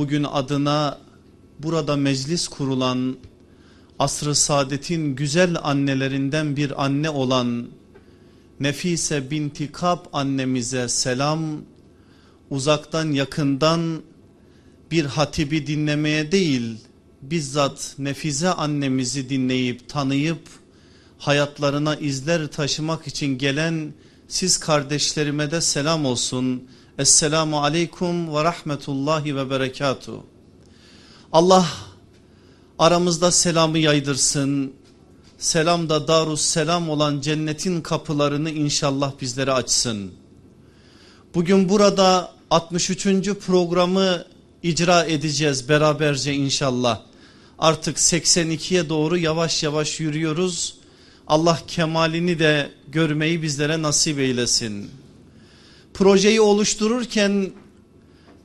bugün adına burada meclis kurulan asrı saadetin güzel annelerinden bir anne olan Nefise binti Kab annemize selam uzaktan yakından bir hatibi dinlemeye değil bizzat Nefize annemizi dinleyip tanıyıp hayatlarına izler taşımak için gelen siz kardeşlerime de selam olsun. Esselamu aleyküm ve rahmetullahi ve berekatuhu. Allah aramızda selamı yaydırsın. Selam da darus selam olan cennetin kapılarını inşallah bizlere açsın. Bugün burada 63. programı icra edeceğiz beraberce inşallah. Artık 82'ye doğru yavaş yavaş yürüyoruz. Allah kemalini de görmeyi bizlere nasip eylesin. Projeyi oluştururken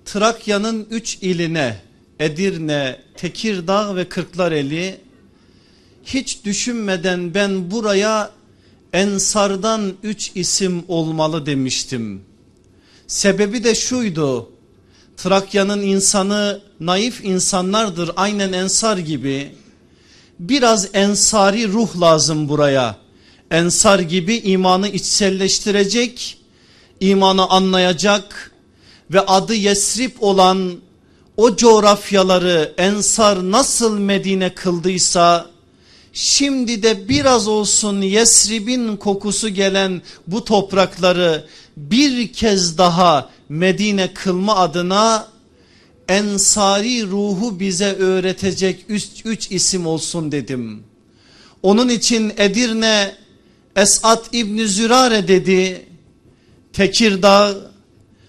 Trakya'nın 3 iline Edirne, Tekirdağ ve Kırklareli hiç düşünmeden ben buraya Ensardan 3 isim olmalı demiştim. Sebebi de şuydu. Trakya'nın insanı naif insanlardır aynen Ensar gibi. Biraz ensari ruh lazım buraya. Ensar gibi imanı içselleştirecek, imanı anlayacak ve adı Yesrib olan o coğrafyaları Ensar nasıl Medine kıldıysa şimdi de biraz olsun Yesrib'in kokusu gelen bu toprakları bir kez daha Medine kılma adına ensari ruhu bize öğretecek üç, üç isim olsun dedim. Onun için Edirne Esat İbni Zürare dedi. Tekirdağ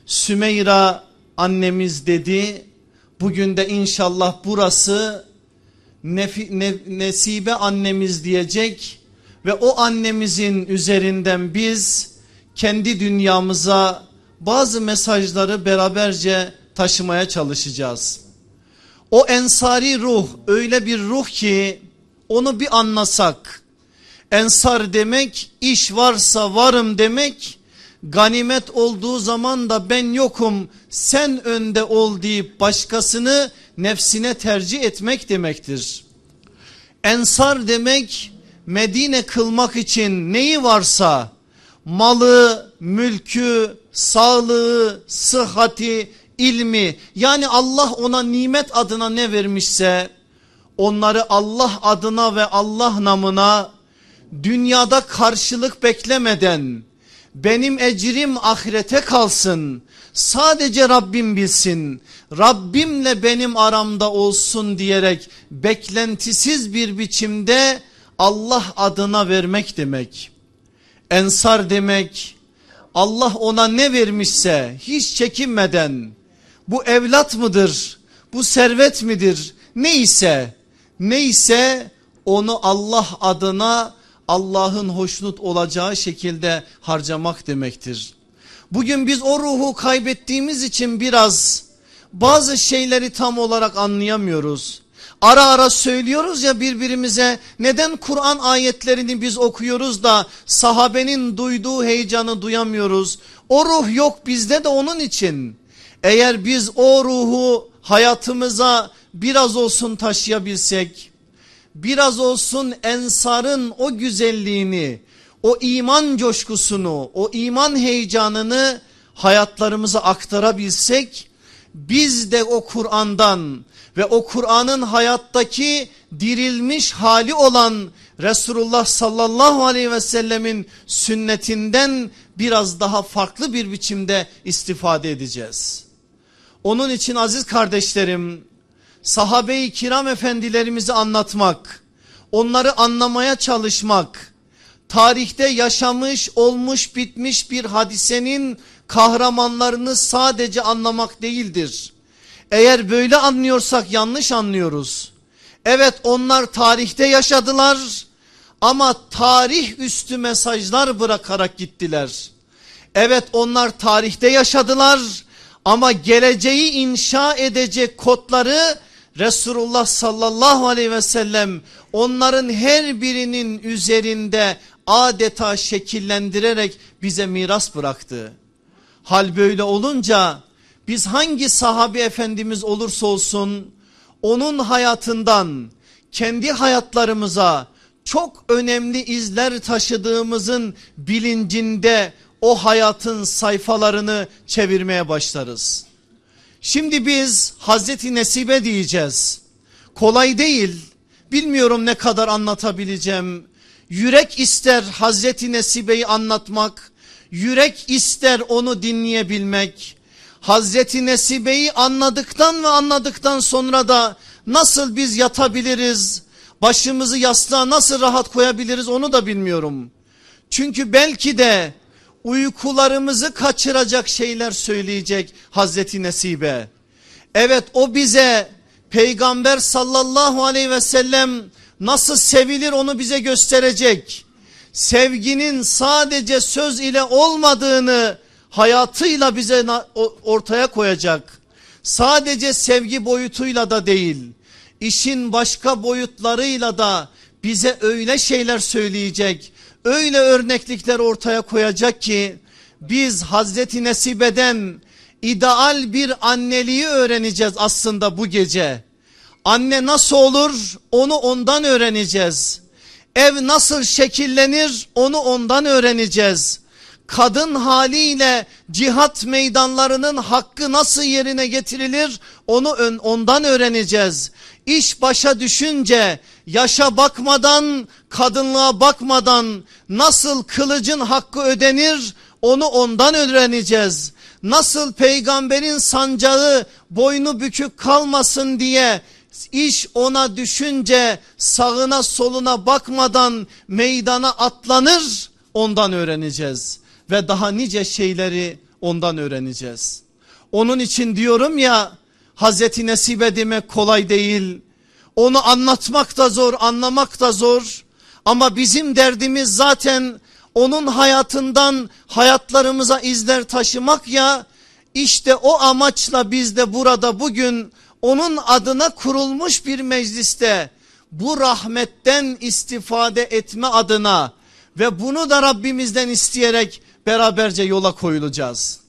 Sümeyra annemiz dedi. Bugün de inşallah burası Nefi, ne, Nesibe annemiz diyecek ve o annemizin üzerinden biz kendi dünyamıza bazı mesajları beraberce taşımaya çalışacağız. O ensari ruh öyle bir ruh ki onu bir anlasak. Ensar demek iş varsa varım demek. Ganimet olduğu zaman da ben yokum sen önde ol deyip başkasını nefsine tercih etmek demektir. Ensar demek Medine kılmak için neyi varsa malı, mülkü, sağlığı, sıhhati, ilmi yani Allah ona nimet adına ne vermişse onları Allah adına ve Allah namına dünyada karşılık beklemeden benim ecrim ahirete kalsın. Sadece Rabbim bilsin. Rabbimle benim aramda olsun diyerek beklentisiz bir biçimde Allah adına vermek demek. Ensar demek. Allah ona ne vermişse hiç çekinmeden bu evlat mıdır? Bu servet midir? Neyse neyse onu Allah adına Allah'ın hoşnut olacağı şekilde harcamak demektir. Bugün biz o ruhu kaybettiğimiz için biraz bazı şeyleri tam olarak anlayamıyoruz. Ara ara söylüyoruz ya birbirimize neden Kur'an ayetlerini biz okuyoruz da sahabenin duyduğu heyecanı duyamıyoruz. O ruh yok bizde de onun için. Eğer biz o ruhu hayatımıza biraz olsun taşıyabilsek, biraz olsun ensarın o güzelliğini, o iman coşkusunu, o iman heyecanını hayatlarımıza aktarabilsek, biz de o Kur'an'dan ve o Kur'an'ın hayattaki dirilmiş hali olan Resulullah sallallahu aleyhi ve sellemin sünnetinden biraz daha farklı bir biçimde istifade edeceğiz. Onun için aziz kardeşlerim sahabe-i kiram efendilerimizi anlatmak, onları anlamaya çalışmak, tarihte yaşamış olmuş bitmiş bir hadisenin kahramanlarını sadece anlamak değildir. Eğer böyle anlıyorsak yanlış anlıyoruz. Evet onlar tarihte yaşadılar ama tarih üstü mesajlar bırakarak gittiler. Evet onlar tarihte yaşadılar ama geleceği inşa edecek kodları Resulullah sallallahu aleyhi ve sellem onların her birinin üzerinde adeta şekillendirerek bize miras bıraktı. Hal böyle olunca Biz hangi sahabi efendimiz olursa olsun onun hayatından kendi hayatlarımıza çok önemli izler taşıdığımızın bilincinde o hayatın sayfalarını çevirmeye başlarız. Şimdi biz Hazreti Nesibe diyeceğiz. Kolay değil. Bilmiyorum ne kadar anlatabileceğim. Yürek ister Hazreti Nesibe'yi anlatmak. Yürek ister onu dinleyebilmek. Hazreti Nesibe'yi anladıktan ve anladıktan sonra da nasıl biz yatabiliriz? Başımızı yastığa nasıl rahat koyabiliriz onu da bilmiyorum. Çünkü belki de uykularımızı kaçıracak şeyler söyleyecek Hazreti Nesibe. Evet o bize peygamber sallallahu aleyhi ve sellem nasıl sevilir onu bize gösterecek. Sevginin sadece söz ile olmadığını hayatıyla bize ortaya koyacak. Sadece sevgi boyutuyla da değil işin başka boyutlarıyla da bize öyle şeyler söyleyecek. Öyle örneklikler ortaya koyacak ki biz Hazreti Nesibe'den ideal bir anneliği öğreneceğiz aslında bu gece. Anne nasıl olur onu ondan öğreneceğiz. Ev nasıl şekillenir onu ondan öğreneceğiz. Kadın haliyle cihat meydanlarının hakkı nasıl yerine getirilir onu ondan öğreneceğiz. İş başa düşünce yaşa bakmadan kadınlığa bakmadan nasıl kılıcın hakkı ödenir onu ondan öğreneceğiz. Nasıl peygamberin sancağı boynu bükük kalmasın diye iş ona düşünce sağına soluna bakmadan meydana atlanır ondan öğreneceğiz. Ve daha nice şeyleri ondan öğreneceğiz. Onun için diyorum ya Hazreti Nesibe demek kolay değil. Onu anlatmak da zor anlamak da zor. Ama bizim derdimiz zaten onun hayatından hayatlarımıza izler taşımak ya. İşte o amaçla biz de burada bugün onun adına kurulmuş bir mecliste bu rahmetten istifade etme adına ve bunu da Rabbimizden isteyerek beraberce yola koyulacağız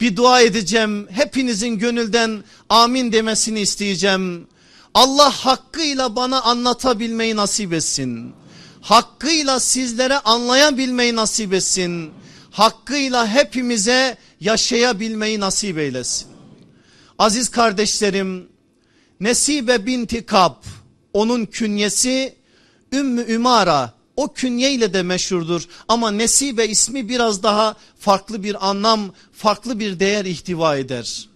bir dua edeceğim. Hepinizin gönülden amin demesini isteyeceğim. Allah hakkıyla bana anlatabilmeyi nasip etsin. Hakkıyla sizlere anlayabilmeyi nasip etsin. Hakkıyla hepimize yaşayabilmeyi nasip eylesin. Aziz kardeşlerim Nesibe binti Kab onun künyesi Ümmü Ümara o künyeyle de meşhurdur ama Nesibe ismi biraz daha farklı bir anlam, farklı bir değer ihtiva eder.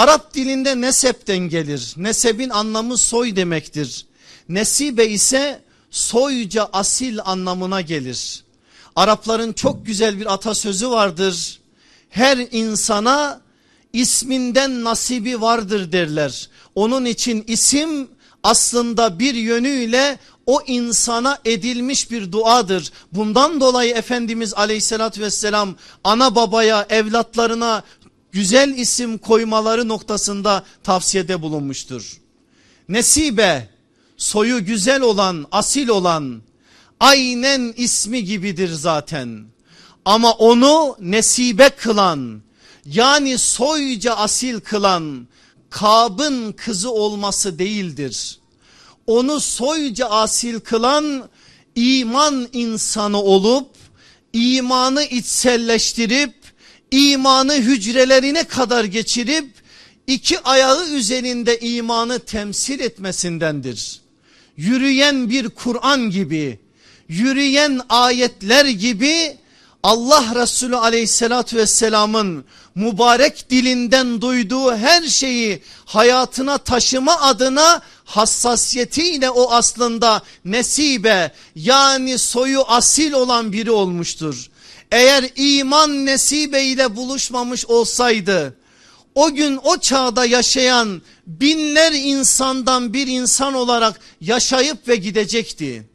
Arap dilinde nesepten gelir. Nesebin anlamı soy demektir. Nesibe ise soyca asil anlamına gelir. Arapların çok güzel bir atasözü vardır. Her insana isminden nasibi vardır derler. Onun için isim aslında bir yönüyle o insana edilmiş bir duadır. Bundan dolayı Efendimiz aleyhissalatü vesselam ana babaya evlatlarına güzel isim koymaları noktasında tavsiyede bulunmuştur. Nesibe soyu güzel olan asil olan aynen ismi gibidir zaten. Ama onu nesibe kılan yani soyca asil kılan Kab'ın kızı olması değildir onu soyca asil kılan iman insanı olup imanı içselleştirip imanı hücrelerine kadar geçirip iki ayağı üzerinde imanı temsil etmesindendir. Yürüyen bir Kur'an gibi yürüyen ayetler gibi Allah Resulü aleyhissalatü vesselamın mübarek dilinden duyduğu her şeyi hayatına taşıma adına hassasiyetiyle o aslında nesibe yani soyu asil olan biri olmuştur. Eğer iman nesibe ile buluşmamış olsaydı o gün o çağda yaşayan binler insandan bir insan olarak yaşayıp ve gidecekti.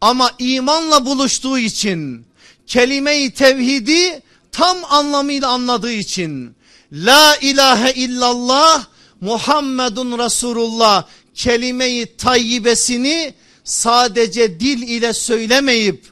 Ama imanla buluştuğu için kelime-i tevhidi tam anlamıyla anladığı için la ilahe illallah Muhammedun Resulullah kelime-i tayyibesini sadece dil ile söylemeyip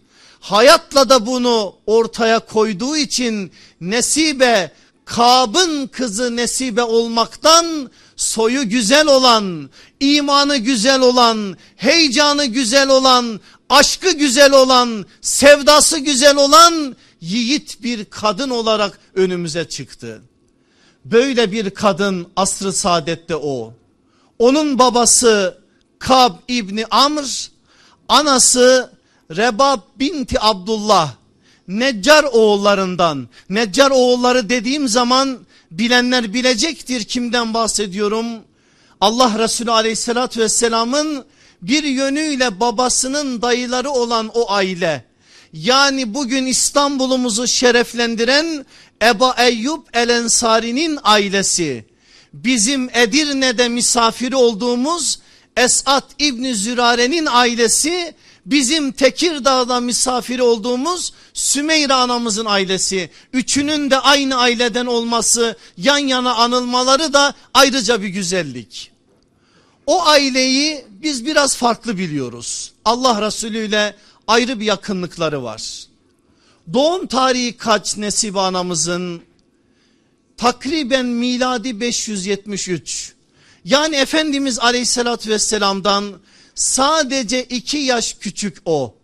hayatla da bunu ortaya koyduğu için nesibe Kab'ın kızı Nesibe olmaktan soyu güzel olan, imanı güzel olan, heyecanı güzel olan, aşkı güzel olan, sevdası güzel olan yiğit bir kadın olarak önümüze çıktı. Böyle bir kadın asrı saadette o. Onun babası Kab İbni Amr, anası Rebab binti Abdullah. Neccar oğullarından. Neccar oğulları dediğim zaman bilenler bilecektir kimden bahsediyorum. Allah Resulü aleyhissalatü vesselamın bir yönüyle babasının dayıları olan o aile. Yani bugün İstanbul'umuzu şereflendiren Eba Eyyub El Ensari'nin ailesi. Bizim Edirne'de misafiri olduğumuz Esat İbni Zürare'nin ailesi bizim Tekirdağ'da misafir olduğumuz Sümeyra anamızın ailesi. Üçünün de aynı aileden olması yan yana anılmaları da ayrıca bir güzellik. O aileyi biz biraz farklı biliyoruz. Allah Resulü ile ayrı bir yakınlıkları var. Doğum tarihi kaç Nesibe anamızın? Takriben miladi 573. Yani Efendimiz aleyhissalatü vesselamdan sadece iki yaş küçük o.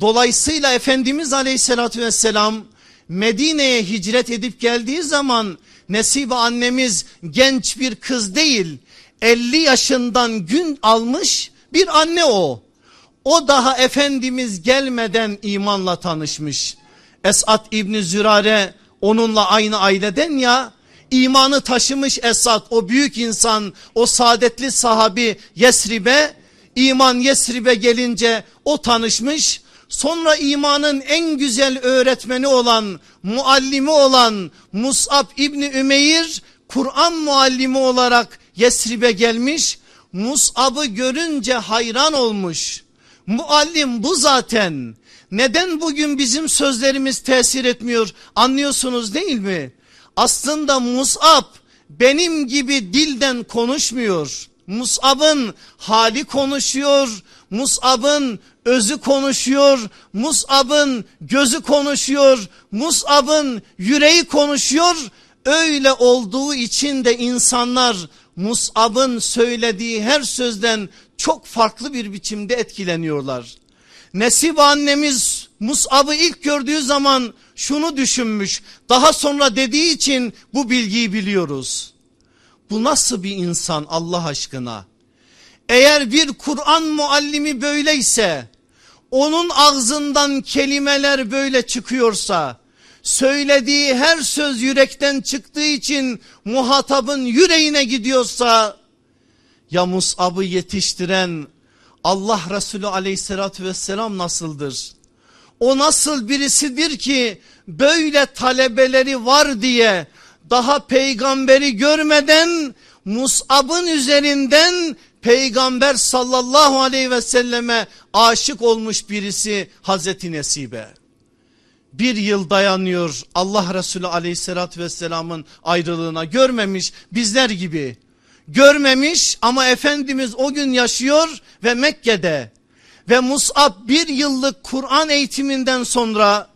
Dolayısıyla Efendimiz aleyhissalatü vesselam Medine'ye hicret edip geldiği zaman Nesibe annemiz genç bir kız değil 50 yaşından gün almış bir anne o. O daha Efendimiz gelmeden imanla tanışmış. Esat İbni Zürare onunla aynı aileden ya imanı taşımış Esat o büyük insan o saadetli sahabi Yesrib'e iman Yesrib'e gelince o tanışmış sonra imanın en güzel öğretmeni olan muallimi olan Musab İbni Ümeyr Kur'an muallimi olarak Yesrib'e gelmiş Musab'ı görünce hayran olmuş muallim bu zaten neden bugün bizim sözlerimiz tesir etmiyor anlıyorsunuz değil mi? Aslında Mus'ab benim gibi dilden konuşmuyor. Mus'ab'ın hali konuşuyor. Mus'ab'ın özü konuşuyor. Mus'ab'ın gözü konuşuyor. Mus'ab'ın yüreği konuşuyor. Öyle olduğu için de insanlar Mus'ab'ın söylediği her sözden çok farklı bir biçimde etkileniyorlar. Nesib annemiz Mus'ab'ı ilk gördüğü zaman şunu düşünmüş. Daha sonra dediği için bu bilgiyi biliyoruz. Bu nasıl bir insan Allah aşkına? Eğer bir Kur'an muallimi böyleyse, onun ağzından kelimeler böyle çıkıyorsa, söylediği her söz yürekten çıktığı için muhatabın yüreğine gidiyorsa, ya Mus'ab'ı yetiştiren Allah Resulü aleyhissalatü vesselam nasıldır? O nasıl birisidir ki böyle talebeleri var diye daha peygamberi görmeden Mus'ab'ın üzerinden peygamber sallallahu aleyhi ve selleme aşık olmuş birisi Hazreti Nesibe. Bir yıl dayanıyor Allah Resulü aleyhissalatü vesselamın ayrılığına görmemiş bizler gibi. Görmemiş ama Efendimiz o gün yaşıyor ve Mekke'de ve Mus'ab bir yıllık Kur'an eğitiminden sonra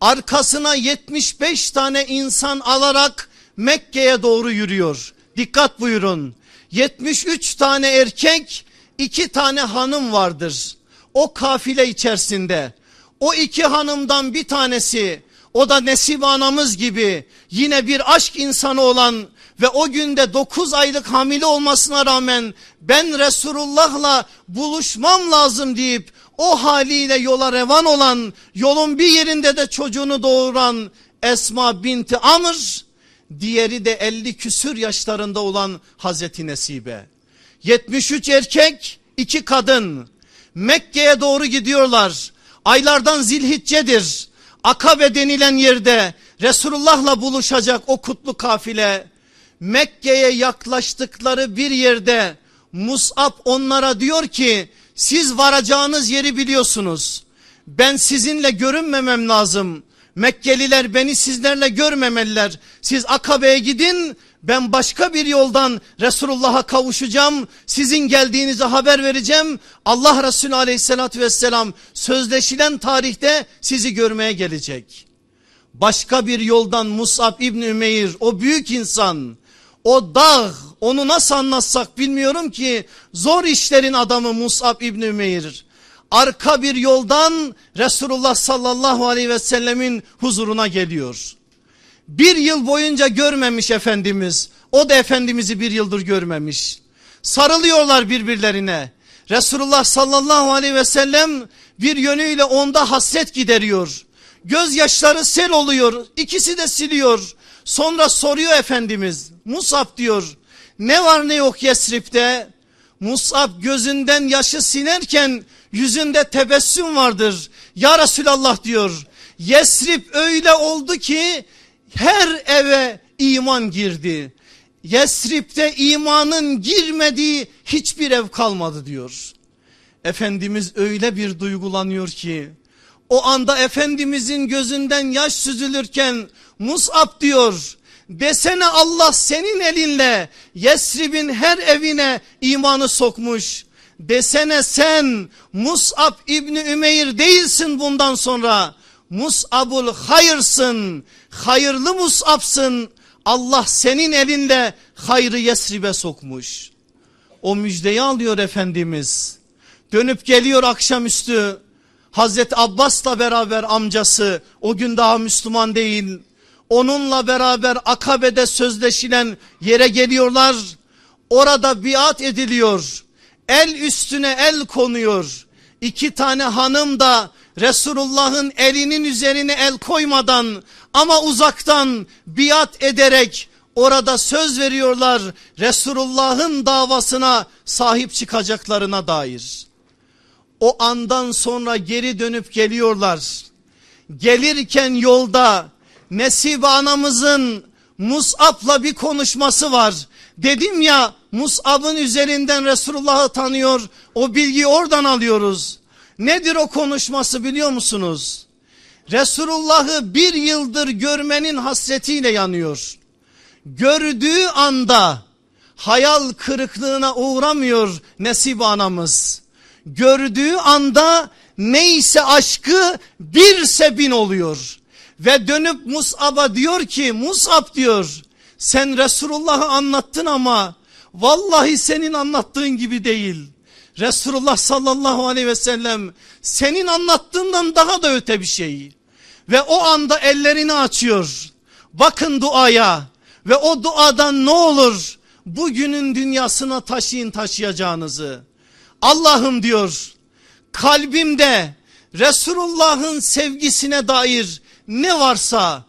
arkasına 75 tane insan alarak Mekke'ye doğru yürüyor. Dikkat buyurun 73 tane erkek iki tane hanım vardır. O kafile içerisinde o iki hanımdan bir tanesi o da Nesibe anamız gibi yine bir aşk insanı olan ve o günde 9 aylık hamile olmasına rağmen ben Resulullah'la buluşmam lazım deyip o haliyle yola revan olan yolun bir yerinde de çocuğunu doğuran Esma binti Amr diğeri de 50 küsür yaşlarında olan Hazreti Nesibe. 73 erkek iki kadın. Mekke'ye doğru gidiyorlar. Aylardan zilhiccedir. Akabe denilen yerde Resulullah'la buluşacak o kutlu kafile. Mekke'ye yaklaştıkları bir yerde Mus'ab onlara diyor ki siz varacağınız yeri biliyorsunuz. Ben sizinle görünmemem lazım. Mekkeliler beni sizlerle görmemeliler. Siz Akabe'ye gidin ben başka bir yoldan Resulullah'a kavuşacağım. Sizin geldiğinizi haber vereceğim. Allah Resulü aleyhissalatü vesselam sözleşilen tarihte sizi görmeye gelecek. başka bir yoldan Musab İbni Ümeyr o büyük insan o dağ onu nasıl anlatsak bilmiyorum ki zor işlerin adamı Musab İbni Ümeyr arka bir yoldan Resulullah sallallahu aleyhi ve sellemin huzuruna geliyor. Bir yıl boyunca görmemiş Efendimiz o da Efendimiz'i bir yıldır görmemiş. Sarılıyorlar birbirlerine. Resulullah sallallahu aleyhi ve sellem bir yönüyle onda hasret gideriyor. Gözyaşları sel oluyor. İkisi de siliyor. Sonra soruyor Efendimiz. Musab diyor. Ne var ne yok Yesrib'de? Musab gözünden yaşı sinerken yüzünde tebessüm vardır. Ya Resulallah diyor. Yesrib öyle oldu ki her eve iman girdi. Yesrib'de imanın girmediği hiçbir ev kalmadı diyor. Efendimiz öyle bir duygulanıyor ki o anda Efendimizin gözünden yaş süzülürken Mus'ab diyor desene Allah senin elinle Yesrib'in her evine imanı sokmuş. Desene sen Mus'ab İbni Ümeyr değilsin bundan sonra. Mus'abul hayırsın, hayırlı Mus'absın. Allah senin elinle hayrı Yesrib'e sokmuş. O müjdeyi alıyor Efendimiz. Dönüp geliyor akşamüstü. Hazreti Abbas'la beraber amcası o gün daha Müslüman değil. Onunla beraber Akabe'de sözleşilen yere geliyorlar. Orada biat ediliyor. El üstüne el konuyor. İki tane hanım da Resulullah'ın elinin üzerine el koymadan ama uzaktan biat ederek orada söz veriyorlar Resulullah'ın davasına sahip çıkacaklarına dair. O andan sonra geri dönüp geliyorlar. Gelirken yolda Nesibe anamızın Mus'ab'la bir konuşması var. Dedim ya Mus'ab'ın üzerinden Resulullah'ı tanıyor. O bilgiyi oradan alıyoruz. Nedir o konuşması biliyor musunuz? Resulullah'ı bir yıldır görmenin hasretiyle yanıyor. Gördüğü anda hayal kırıklığına uğramıyor Nesibe anamız. Gördüğü anda neyse aşkı birse bin oluyor. Ve dönüp Mus'ab'a diyor ki Mus'ab diyor sen Resulullah'ı anlattın ama vallahi senin anlattığın gibi değil. Resulullah sallallahu aleyhi ve sellem senin anlattığından daha da öte bir şey. Ve o anda ellerini açıyor. Bakın duaya ve o duadan ne olur bugünün dünyasına taşıyın taşıyacağınızı. Allah'ım diyor kalbimde Resulullah'ın sevgisine dair ne varsa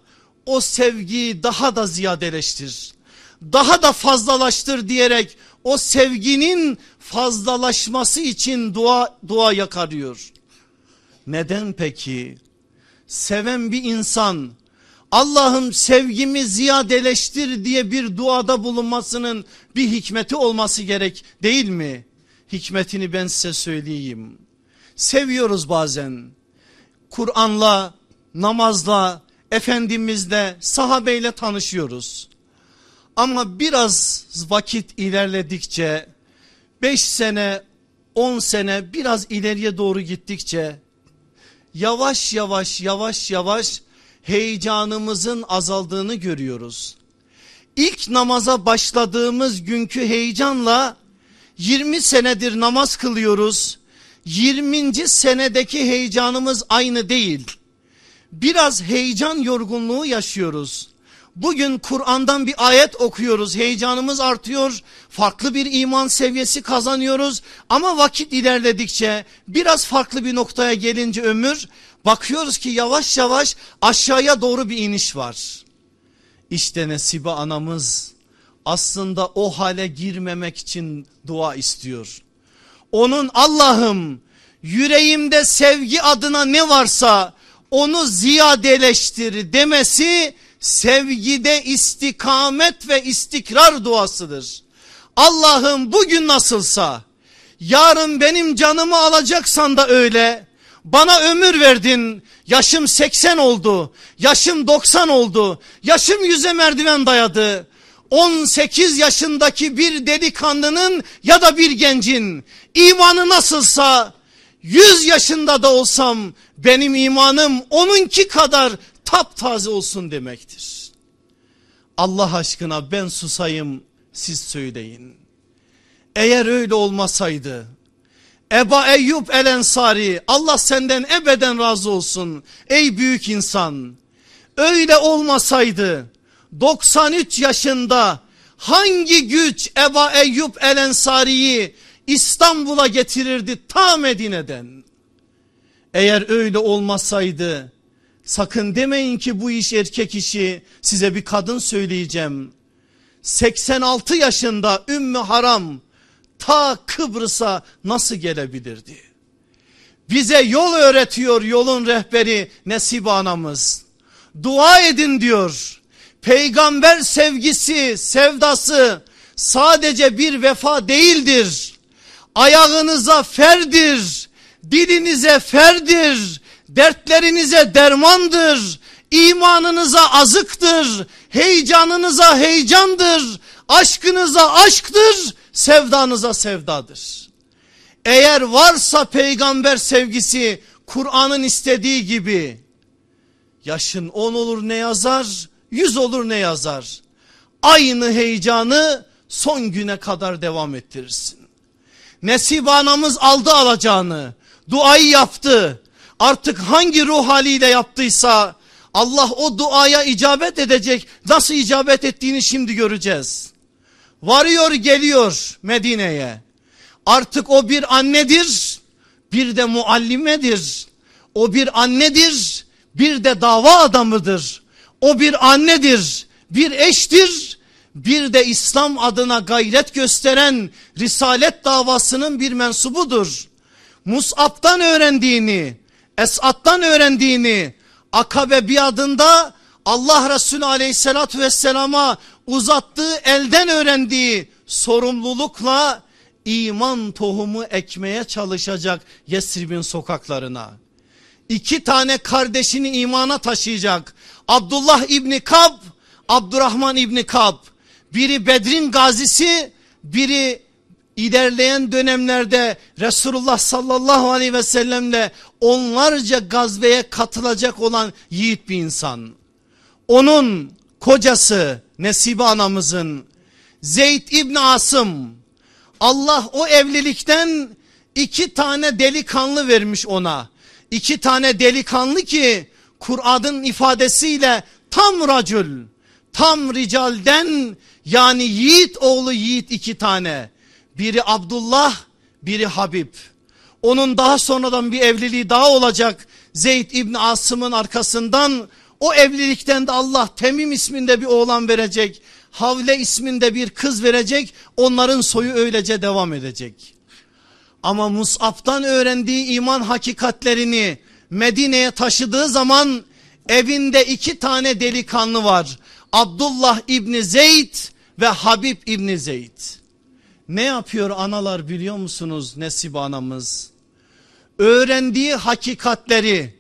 o sevgiyi daha da ziyadeleştir. Daha da fazlalaştır diyerek o sevginin fazlalaşması için dua dua yakarıyor. Neden peki? Seven bir insan Allah'ım sevgimi ziyadeleştir diye bir duada bulunmasının bir hikmeti olması gerek değil mi? Hikmetini ben size söyleyeyim. Seviyoruz bazen. Kur'an'la, namazla, Efendimizle, sahabeyle tanışıyoruz. Ama biraz vakit ilerledikçe 5 sene 10 sene biraz ileriye doğru gittikçe yavaş yavaş yavaş yavaş heyecanımızın azaldığını görüyoruz. İlk namaza başladığımız günkü heyecanla 20 senedir namaz kılıyoruz. 20. senedeki heyecanımız aynı değil. Biraz heyecan yorgunluğu yaşıyoruz. Bugün Kur'an'dan bir ayet okuyoruz heyecanımız artıyor farklı bir iman seviyesi kazanıyoruz ama vakit ilerledikçe biraz farklı bir noktaya gelince ömür bakıyoruz ki yavaş yavaş aşağıya doğru bir iniş var. İşte Nesibe anamız aslında o hale girmemek için dua istiyor. Onun Allah'ım yüreğimde sevgi adına ne varsa onu ziyadeleştir demesi sevgide istikamet ve istikrar duasıdır. Allah'ım bugün nasılsa yarın benim canımı alacaksan da öyle. Bana ömür verdin. Yaşım 80 oldu. Yaşım 90 oldu. Yaşım yüze merdiven dayadı. 18 yaşındaki bir delikanlının ya da bir gencin imanı nasılsa 100 yaşında da olsam benim imanım onunki kadar taptaze olsun demektir. Allah aşkına ben susayım siz söyleyin. Eğer öyle olmasaydı Eba Eyyub El Ensari Allah senden ebeden razı olsun ey büyük insan. Öyle olmasaydı 93 yaşında hangi güç Eba Eyyub El Ensari'yi İstanbul'a getirirdi ta Medine'den. Eğer öyle olmasaydı sakın demeyin ki bu iş erkek işi size bir kadın söyleyeceğim. 86 yaşında Ümmü Haram ta Kıbrıs'a nasıl gelebilirdi? Bize yol öğretiyor yolun rehberi Nesibe anamız. Dua edin diyor. Peygamber sevgisi, sevdası sadece bir vefa değildir. Ayağınıza ferdir, dilinize ferdir, dertlerinize dermandır, imanınıza azıktır, heyecanınıza heyecandır, aşkınıza aşktır, sevdanıza sevdadır. Eğer varsa peygamber sevgisi Kur'an'ın istediği gibi yaşın on olur ne yazar yüz olur ne yazar. Aynı heyecanı son güne kadar devam ettirirsin. Nesib anamız aldı alacağını duayı yaptı. Artık hangi ruh haliyle yaptıysa Allah o duaya icabet edecek. Nasıl icabet ettiğini şimdi göreceğiz. Varıyor geliyor Medine'ye. Artık o bir annedir, bir de muallimedir. O bir annedir, bir de dava adamıdır. O bir annedir, bir eştir, bir de İslam adına gayret gösteren Risalet davasının bir mensubudur. Mus'ab'tan öğrendiğini, Esat'tan öğrendiğini, Akabe bir adında Allah Resulü aleyhissalatü vesselama uzattığı elden öğrendiği sorumlulukla iman tohumu ekmeye çalışacak Yesrib'in sokaklarına. İki tane kardeşini imana taşıyacak. Abdullah İbni Kab, Abdurrahman İbni Kab. Biri Bedrin gazisi, biri ilerleyen dönemlerde Resulullah sallallahu aleyhi ve sellemle onlarca gazveye katılacak olan yiğit bir insan. Onun kocası Nesibe anamızın Zeyd İbni Asım Allah o evlilikten iki tane delikanlı vermiş ona. İki tane delikanlı ki Kur'an'ın ifadesiyle tam racül, tam ricalden yani yiğit oğlu yiğit iki tane. Biri Abdullah, biri Habib. Onun daha sonradan bir evliliği daha olacak. Zeyd İbni Asım'ın arkasından o evlilikten de Allah Temim isminde bir oğlan verecek. Havle isminde bir kız verecek. Onların soyu öylece devam edecek. Ama Mus'ab'tan öğrendiği iman hakikatlerini Medine'ye taşıdığı zaman evinde iki tane delikanlı var. Abdullah İbni Zeyd ve Habib İbni Zeyd. Ne yapıyor analar biliyor musunuz Nesibe anamız? Öğrendiği hakikatleri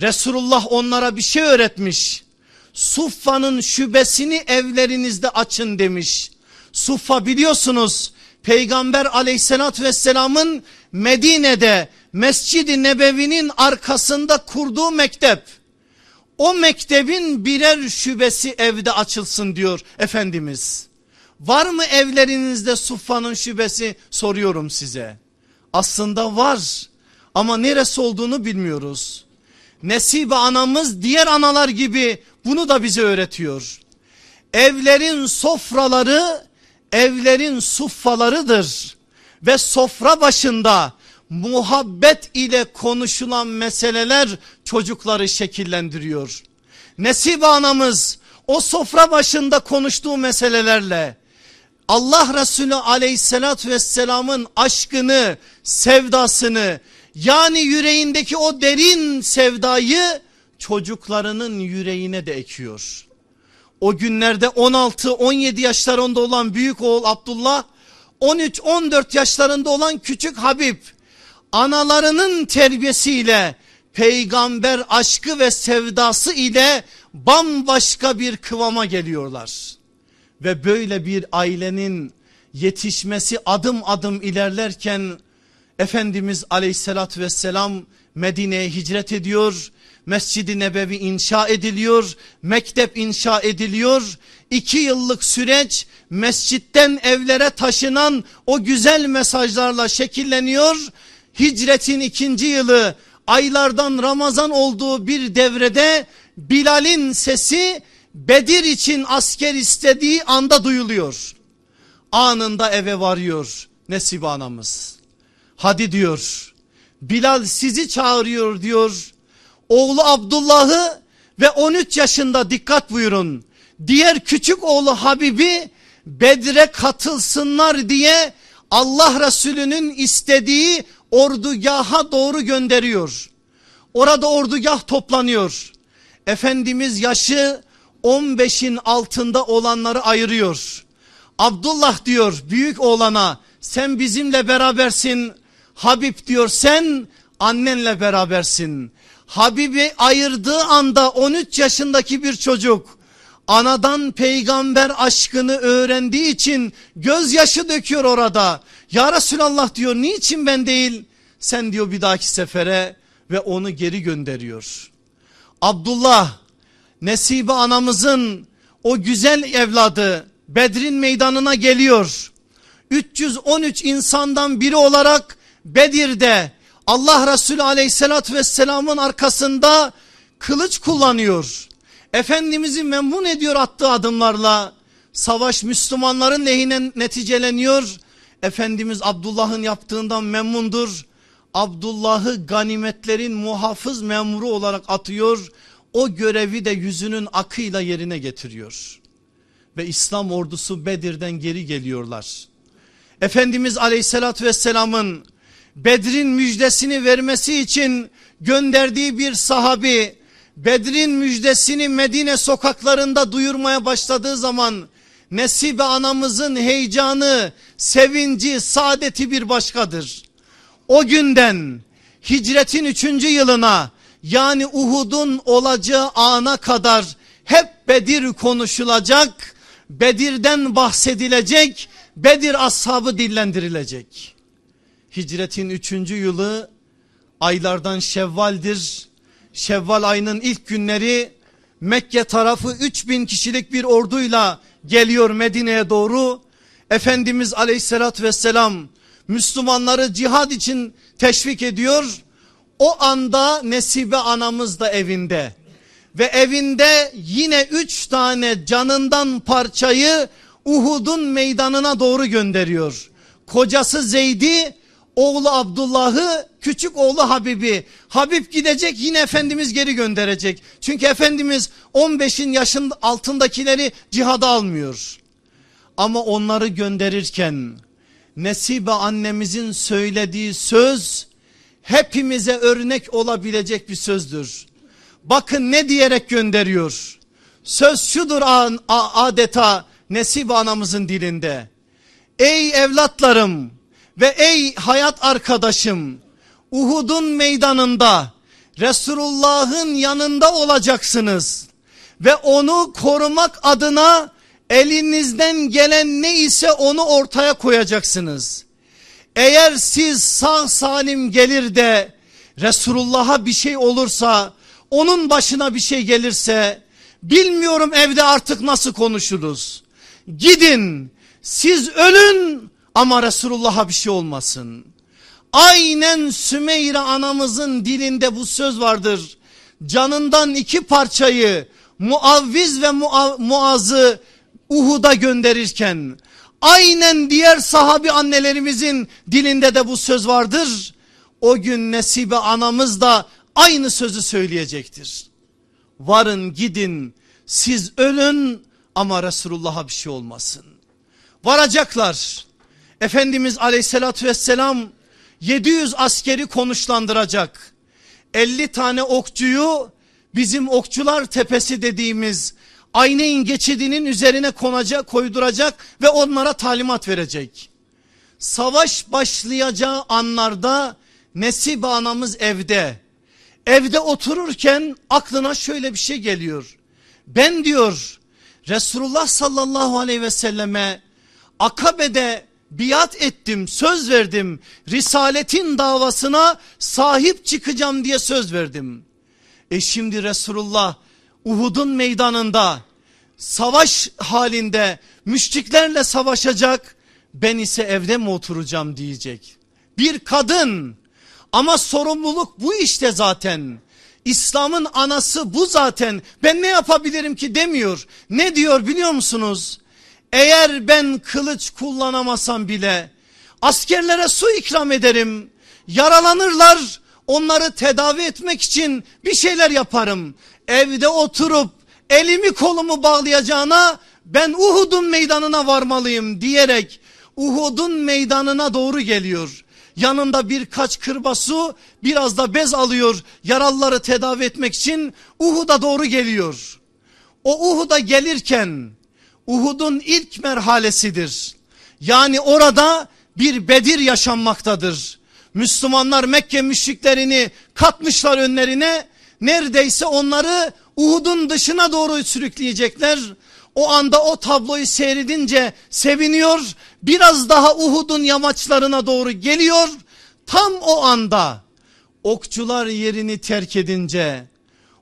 Resulullah onlara bir şey öğretmiş. Suffa'nın şubesini evlerinizde açın demiş. Suffa biliyorsunuz Peygamber aleyhissalatü vesselamın Medine'de Mescid-i Nebevi'nin arkasında kurduğu mektep. O mektebin birer şubesi evde açılsın diyor Efendimiz. Var mı evlerinizde Suffa'nın şubesi soruyorum size. Aslında var ama neresi olduğunu bilmiyoruz. Nesibe anamız diğer analar gibi bunu da bize öğretiyor. Evlerin sofraları evlerin suffalarıdır ve sofra başında muhabbet ile konuşulan meseleler çocukları şekillendiriyor. Nesibe anamız o sofra başında konuştuğu meselelerle Allah Resulü aleyhissalatü vesselamın aşkını, sevdasını yani yüreğindeki o derin sevdayı çocuklarının yüreğine de ekiyor. O günlerde 16-17 yaşlarında olan büyük oğul Abdullah 13-14 yaşlarında olan küçük Habib analarının terbiyesiyle peygamber aşkı ve sevdası ile bambaşka bir kıvama geliyorlar. Ve böyle bir ailenin yetişmesi adım adım ilerlerken Efendimiz aleyhissalatü vesselam Medine'ye hicret ediyor Mescid-i Nebevi inşa ediliyor, mektep inşa ediliyor. İki yıllık süreç mescitten evlere taşınan o güzel mesajlarla şekilleniyor. Hicretin ikinci yılı aylardan Ramazan olduğu bir devrede Bilal'in sesi Bedir için asker istediği anda duyuluyor. Anında eve varıyor Nesibe anamız. Hadi diyor Bilal sizi çağırıyor diyor. Oğlu Abdullah'ı ve 13 yaşında dikkat buyurun. Diğer küçük oğlu Habibi Bedre katılsınlar diye Allah Resulü'nün istediği ordugaha doğru gönderiyor. Orada ordugah toplanıyor. Efendimiz yaşı 15'in altında olanları ayırıyor. Abdullah diyor büyük oğlana sen bizimle berabersin. Habib diyor sen annenle berabersin. Habib'i ayırdığı anda 13 yaşındaki bir çocuk anadan peygamber aşkını öğrendiği için gözyaşı döküyor orada. Ya Resulallah diyor niçin ben değil sen diyor bir dahaki sefere ve onu geri gönderiyor. Abdullah Nesibe anamızın o güzel evladı Bedrin meydanına geliyor. 313 insandan biri olarak Bedir'de Allah Resulü aleyhissalatü vesselamın arkasında kılıç kullanıyor. Efendimiz'i memnun ediyor attığı adımlarla. Savaş Müslümanların lehine neticeleniyor. Efendimiz Abdullah'ın yaptığından memnundur. Abdullah'ı ganimetlerin muhafız memuru olarak atıyor. O görevi de yüzünün akıyla yerine getiriyor. Ve İslam ordusu Bedir'den geri geliyorlar. Efendimiz aleyhissalatü vesselamın Bedrin müjdesini vermesi için gönderdiği bir sahabi Bedrin müjdesini Medine sokaklarında duyurmaya başladığı zaman Nesibe anamızın heyecanı, sevinci, saadeti bir başkadır. O günden hicretin üçüncü yılına yani Uhud'un olacağı ana kadar hep Bedir konuşulacak, Bedir'den bahsedilecek, Bedir ashabı dillendirilecek. Hicretin üçüncü yılı aylardan Şevval'dir. Şevval ayının ilk günleri Mekke tarafı 3000 kişilik bir orduyla geliyor Medine'ye doğru. Efendimiz aleyhissalatü vesselam Müslümanları cihad için teşvik ediyor. O anda Nesibe anamız da evinde ve evinde yine üç tane canından parçayı Uhud'un meydanına doğru gönderiyor. Kocası Zeyd'i oğlu Abdullah'ı küçük oğlu Habib'i Habib gidecek yine Efendimiz geri gönderecek. Çünkü Efendimiz 15'in yaşın altındakileri cihada almıyor. Ama onları gönderirken Nesibe annemizin söylediği söz hepimize örnek olabilecek bir sözdür. Bakın ne diyerek gönderiyor. Söz şudur adeta Nesibe anamızın dilinde. Ey evlatlarım ve ey hayat arkadaşım Uhud'un meydanında Resulullah'ın yanında olacaksınız ve onu korumak adına elinizden gelen ne ise onu ortaya koyacaksınız. Eğer siz sağ salim gelir de Resulullah'a bir şey olursa onun başına bir şey gelirse bilmiyorum evde artık nasıl konuşuruz. Gidin siz ölün ama Resulullah'a bir şey olmasın. Aynen Sümeyre anamızın dilinde bu söz vardır. Canından iki parçayı Muavviz ve Muaz'ı Uhud'a gönderirken aynen diğer sahabi annelerimizin dilinde de bu söz vardır. O gün Nesibe anamız da aynı sözü söyleyecektir. Varın gidin siz ölün ama Resulullah'a bir şey olmasın. Varacaklar. Efendimiz aleyhissalatü vesselam 700 askeri konuşlandıracak. 50 tane okçuyu bizim okçular tepesi dediğimiz Ayneyn geçidinin üzerine konacak, koyduracak ve onlara talimat verecek. Savaş başlayacağı anlarda Nesib anamız evde. Evde otururken aklına şöyle bir şey geliyor. Ben diyor Resulullah sallallahu aleyhi ve selleme Akabe'de biat ettim söz verdim risaletin davasına sahip çıkacağım diye söz verdim. E şimdi Resulullah Uhud'un meydanında savaş halinde müşriklerle savaşacak. Ben ise evde mi oturacağım diyecek. Bir kadın ama sorumluluk bu işte zaten. İslam'ın anası bu zaten. Ben ne yapabilirim ki demiyor. Ne diyor biliyor musunuz? Eğer ben kılıç kullanamasam bile askerlere su ikram ederim. Yaralanırlar onları tedavi etmek için bir şeyler yaparım. Evde oturup elimi kolumu bağlayacağına ben Uhud'un meydanına varmalıyım diyerek Uhud'un meydanına doğru geliyor. Yanında birkaç kırba su biraz da bez alıyor yaralıları tedavi etmek için Uhud'a doğru geliyor. O Uhud'a gelirken Uhud'un ilk merhalesidir. Yani orada bir Bedir yaşanmaktadır. Müslümanlar Mekke müşriklerini katmışlar önlerine neredeyse onları Uhud'un dışına doğru sürükleyecekler. O anda o tabloyu seyredince seviniyor. Biraz daha Uhud'un yamaçlarına doğru geliyor. Tam o anda okçular yerini terk edince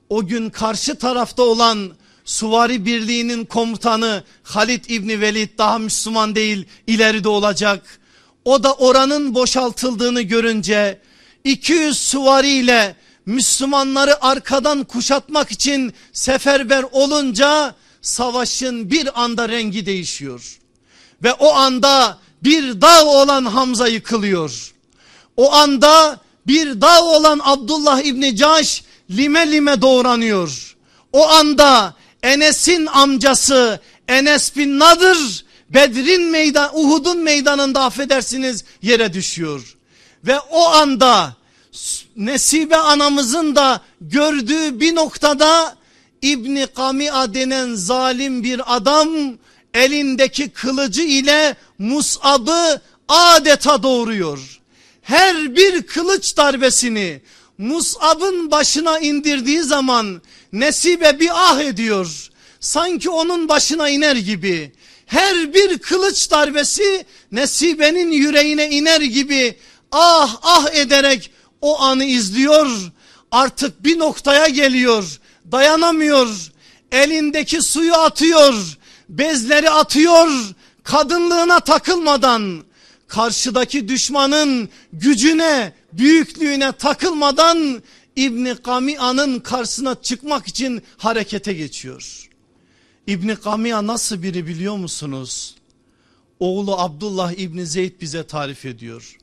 o gün karşı tarafta olan Suvari Birliği'nin komutanı Halid İbni Velid daha Müslüman değil ileride olacak. O da oranın boşaltıldığını görünce 200 suvari ile Müslümanları arkadan kuşatmak için seferber olunca savaşın bir anda rengi değişiyor. Ve o anda bir dağ olan Hamza yıkılıyor. O anda bir dağ olan Abdullah İbni Caş lime lime doğranıyor. O anda Enes'in amcası Enes bin Nadır Bedir'in meydan Uhud'un meydanında affedersiniz yere düşüyor. Ve o anda Nesibe anamızın da gördüğü bir noktada İbni Kamia denen zalim bir adam elindeki kılıcı ile Mus'ab'ı adeta doğuruyor. Her bir kılıç darbesini Mus'ab'ın başına indirdiği zaman Nesibe bir ah ediyor. Sanki onun başına iner gibi. Her bir kılıç darbesi Nesibe'nin yüreğine iner gibi ah ah ederek o anı izliyor. Artık bir noktaya geliyor. Dayanamıyor. Elindeki suyu atıyor. Bezleri atıyor. Kadınlığına takılmadan karşıdaki düşmanın gücüne, büyüklüğüne takılmadan İbni Kamia'nın karşısına çıkmak için harekete geçiyor. İbni Kamia nasıl biri biliyor musunuz? Oğlu Abdullah İbni Zeyd bize tarif ediyor.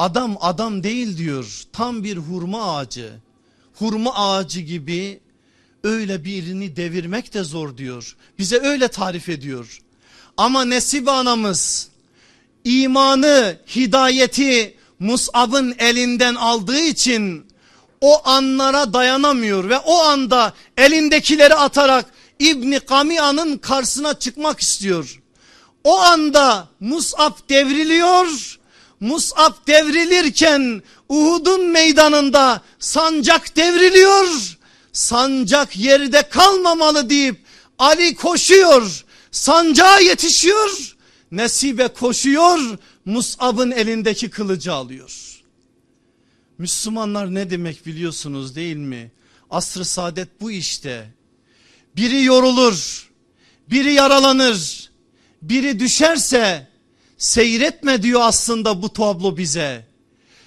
Adam adam değil diyor. Tam bir hurma ağacı. Hurma ağacı gibi öyle birini devirmek de zor diyor. Bize öyle tarif ediyor. Ama Nesibe anamız imanı, hidayeti Mus'ab'ın elinden aldığı için o anlara dayanamıyor ve o anda elindekileri atarak İbni Kamia'nın karşısına çıkmak istiyor. O anda Mus'ab devriliyor Mus'ab devrilirken Uhud'un meydanında sancak devriliyor. Sancak yerde kalmamalı deyip Ali koşuyor. Sancağa yetişiyor. Nesibe koşuyor. Mus'ab'ın elindeki kılıcı alıyor. Müslümanlar ne demek biliyorsunuz değil mi? Asr-ı saadet bu işte. Biri yorulur, biri yaralanır, biri düşerse Seyretme diyor aslında bu tablo bize.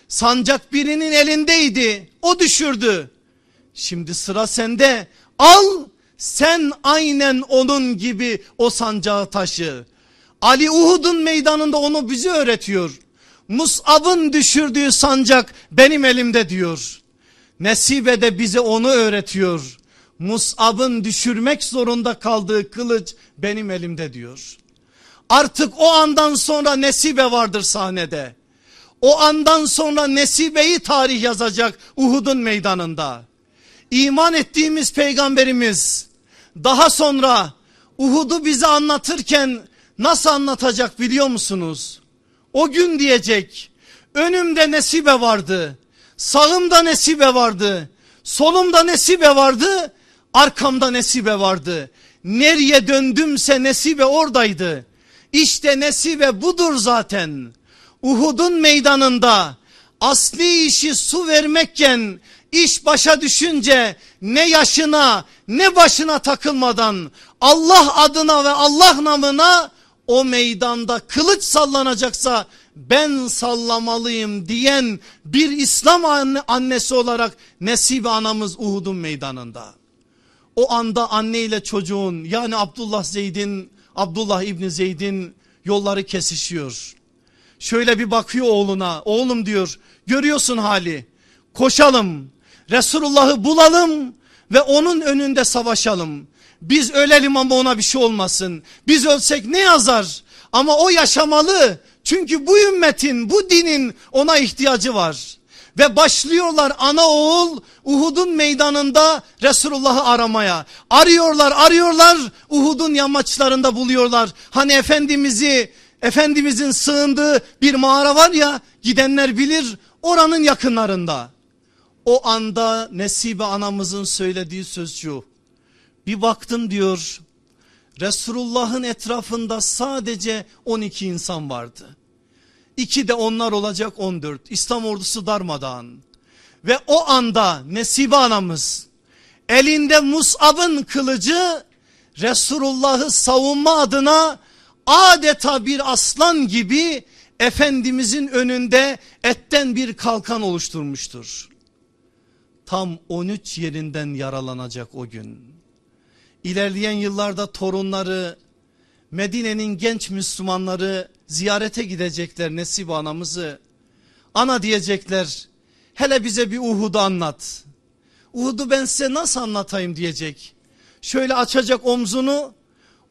Sancak birinin elindeydi. O düşürdü. Şimdi sıra sende. Al sen aynen onun gibi o sancağı taşı. Ali Uhud'un meydanında onu bize öğretiyor. Mus'ab'ın düşürdüğü sancak benim elimde diyor. Nesibe de bize onu öğretiyor. Mus'ab'ın düşürmek zorunda kaldığı kılıç benim elimde diyor. Artık o andan sonra Nesibe vardır sahnede. O andan sonra Nesibe'yi tarih yazacak Uhud'un meydanında. İman ettiğimiz peygamberimiz daha sonra Uhud'u bize anlatırken nasıl anlatacak biliyor musunuz? O gün diyecek önümde Nesibe vardı. Sağımda Nesibe vardı. Solumda Nesibe vardı. Arkamda Nesibe vardı. Nereye döndümse Nesibe oradaydı. İşte nesibe budur zaten. Uhud'un meydanında asli işi su vermekken iş başa düşünce ne yaşına ne başına takılmadan Allah adına ve Allah namına o meydanda kılıç sallanacaksa ben sallamalıyım diyen bir İslam anne, annesi olarak Nesibe anamız Uhud'un meydanında. O anda anne ile çocuğun yani Abdullah Zeyd'in Abdullah İbni Zeyd'in yolları kesişiyor. Şöyle bir bakıyor oğluna oğlum diyor görüyorsun hali koşalım Resulullah'ı bulalım ve onun önünde savaşalım. Biz ölelim ama ona bir şey olmasın. Biz ölsek ne yazar? Ama o yaşamalı. Çünkü bu ümmetin, bu dinin ona ihtiyacı var. Ve başlıyorlar ana oğul Uhud'un meydanında Resulullah'ı aramaya. Arıyorlar arıyorlar Uhud'un yamaçlarında buluyorlar. Hani Efendimiz'i Efendimizin sığındığı bir mağara var ya gidenler bilir oranın yakınlarında. O anda Nesibe anamızın söylediği söz. Bir baktım diyor Resulullah'ın etrafında sadece 12 insan vardı. İki de onlar olacak 14. İslam ordusu darmadağın. Ve o anda Nesibe anamız elinde Mus'ab'ın kılıcı Resulullah'ı savunma adına adeta bir aslan gibi Efendimizin önünde etten bir kalkan oluşturmuştur. Tam 13 yerinden yaralanacak o gün. İlerleyen yıllarda torunları Medine'nin genç Müslümanları ziyarete gidecekler Nesibe anamızı. Ana diyecekler hele bize bir Uhud'u anlat. Uhud'u ben size nasıl anlatayım diyecek. Şöyle açacak omzunu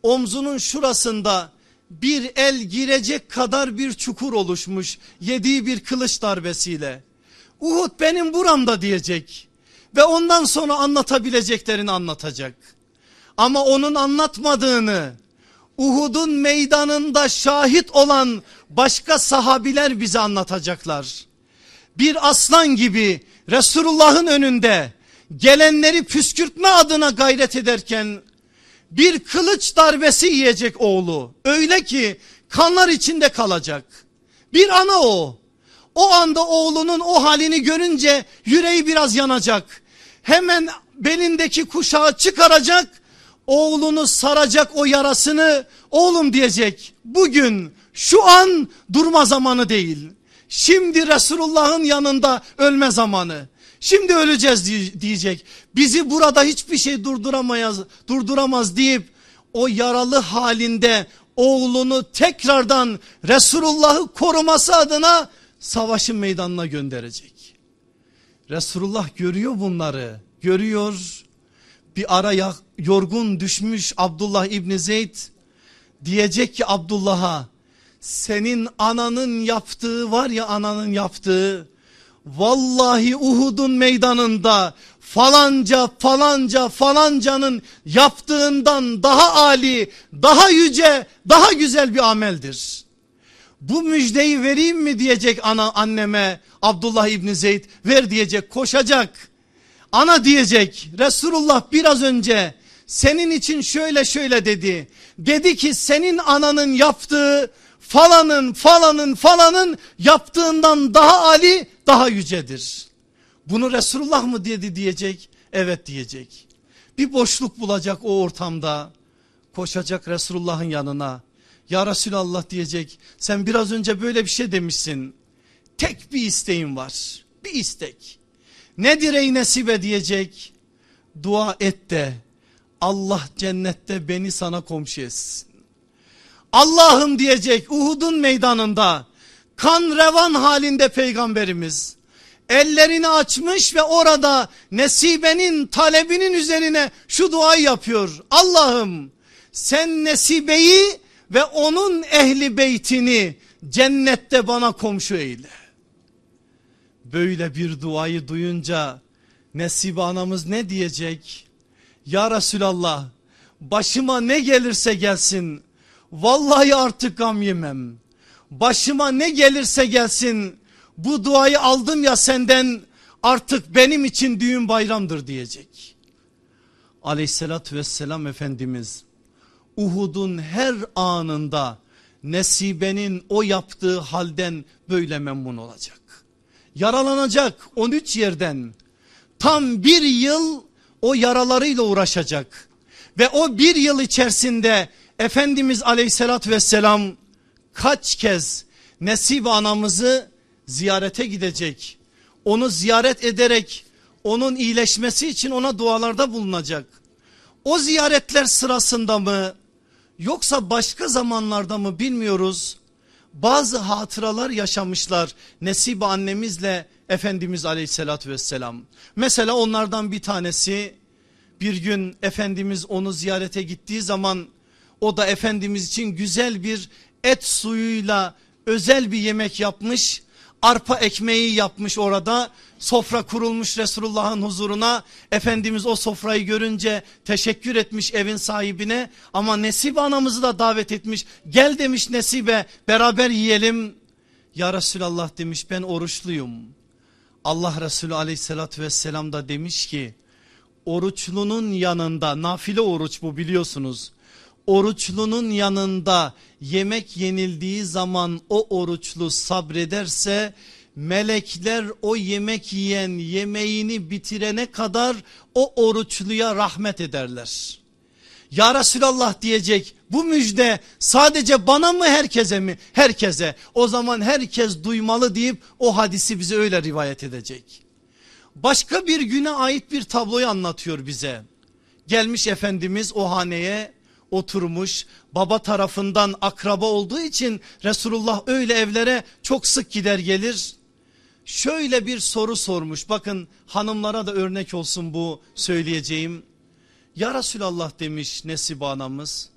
omzunun şurasında bir el girecek kadar bir çukur oluşmuş yediği bir kılıç darbesiyle. Uhud benim buramda diyecek ve ondan sonra anlatabileceklerini anlatacak. Ama onun anlatmadığını Uhud'un meydanında şahit olan başka sahabiler bize anlatacaklar. Bir aslan gibi Resulullah'ın önünde gelenleri püskürtme adına gayret ederken bir kılıç darbesi yiyecek oğlu. Öyle ki kanlar içinde kalacak. Bir ana o. O anda oğlunun o halini görünce yüreği biraz yanacak. Hemen belindeki kuşağı çıkaracak. Oğlunu saracak o yarasını oğlum diyecek. Bugün şu an durma zamanı değil. Şimdi Resulullah'ın yanında ölme zamanı. Şimdi öleceğiz diyecek. Bizi burada hiçbir şey durduramayız, durduramaz deyip o yaralı halinde oğlunu tekrardan Resulullah'ı koruması adına savaşın meydanına gönderecek. Resulullah görüyor bunları. Görüyor. Bir ara yorgun düşmüş Abdullah İbni Zeyd diyecek ki Abdullah'a senin ananın yaptığı var ya ananın yaptığı Vallahi Uhud'un meydanında falanca falanca falancanın yaptığından daha ali, daha yüce, daha güzel bir ameldir. Bu müjdeyi vereyim mi diyecek ana anneme Abdullah İbni Zeyd ver diyecek koşacak. Ana diyecek Resulullah biraz önce senin için şöyle şöyle dedi. Dedi ki senin ananın yaptığı falanın falanın falanın yaptığından daha ali daha yücedir. Bunu Resulullah mı dedi diyecek? Evet diyecek. Bir boşluk bulacak o ortamda. Koşacak Resulullah'ın yanına. Ya Resulallah diyecek. Sen biraz önce böyle bir şey demişsin. Tek bir isteğim var. Bir istek. Nedir ey nesibe diyecek. Dua et de Allah cennette beni sana komşu etsin. Allah'ım diyecek Uhud'un meydanında kan revan halinde peygamberimiz ellerini açmış ve orada Nesibe'nin talebinin üzerine şu duayı yapıyor. Allah'ım sen Nesibe'yi ve onun ehli beytini cennette bana komşu eyle. Böyle bir duayı duyunca Nesibe anamız ne diyecek? Ya Resulallah başıma ne gelirse gelsin vallahi artık gam yemem. Başıma ne gelirse gelsin bu duayı aldım ya senden artık benim için düğün bayramdır diyecek. Aleyhissalatü vesselam Efendimiz Uhud'un her anında Nesibe'nin o yaptığı halden böyle memnun olacak. Yaralanacak 13 yerden tam bir yıl o yaralarıyla uğraşacak. Ve o bir yıl içerisinde Efendimiz aleyhissalatü vesselam kaç kez Nesibe anamızı ziyarete gidecek. Onu ziyaret ederek onun iyileşmesi için ona dualarda bulunacak. O ziyaretler sırasında mı yoksa başka zamanlarda mı bilmiyoruz. Bazı hatıralar yaşamışlar Nesibe annemizle Efendimiz aleyhissalatü vesselam. Mesela onlardan bir tanesi bir gün Efendimiz onu ziyarete gittiği zaman o da Efendimiz için güzel bir et suyuyla özel bir yemek yapmış. Arpa ekmeği yapmış orada. Sofra kurulmuş Resulullah'ın huzuruna. Efendimiz o sofrayı görünce teşekkür etmiş evin sahibine. Ama Nesibe anamızı da davet etmiş. Gel demiş Nesibe beraber yiyelim. Ya Resulallah demiş ben oruçluyum. Allah Resulü aleyhissalatü vesselam da demiş ki oruçlunun yanında nafile oruç bu biliyorsunuz. Oruçlunun yanında yemek yenildiği zaman o oruçlu sabrederse melekler o yemek yiyen yemeğini bitirene kadar o oruçluya rahmet ederler. Ya Resulallah diyecek bu müjde sadece bana mı herkese mi? Herkese. O zaman herkes duymalı deyip o hadisi bize öyle rivayet edecek. Başka bir güne ait bir tabloyu anlatıyor bize. Gelmiş Efendimiz o haneye oturmuş baba tarafından akraba olduğu için Resulullah öyle evlere çok sık gider gelir. Şöyle bir soru sormuş bakın hanımlara da örnek olsun bu söyleyeceğim. Ya Resulallah demiş Nesibe anamız.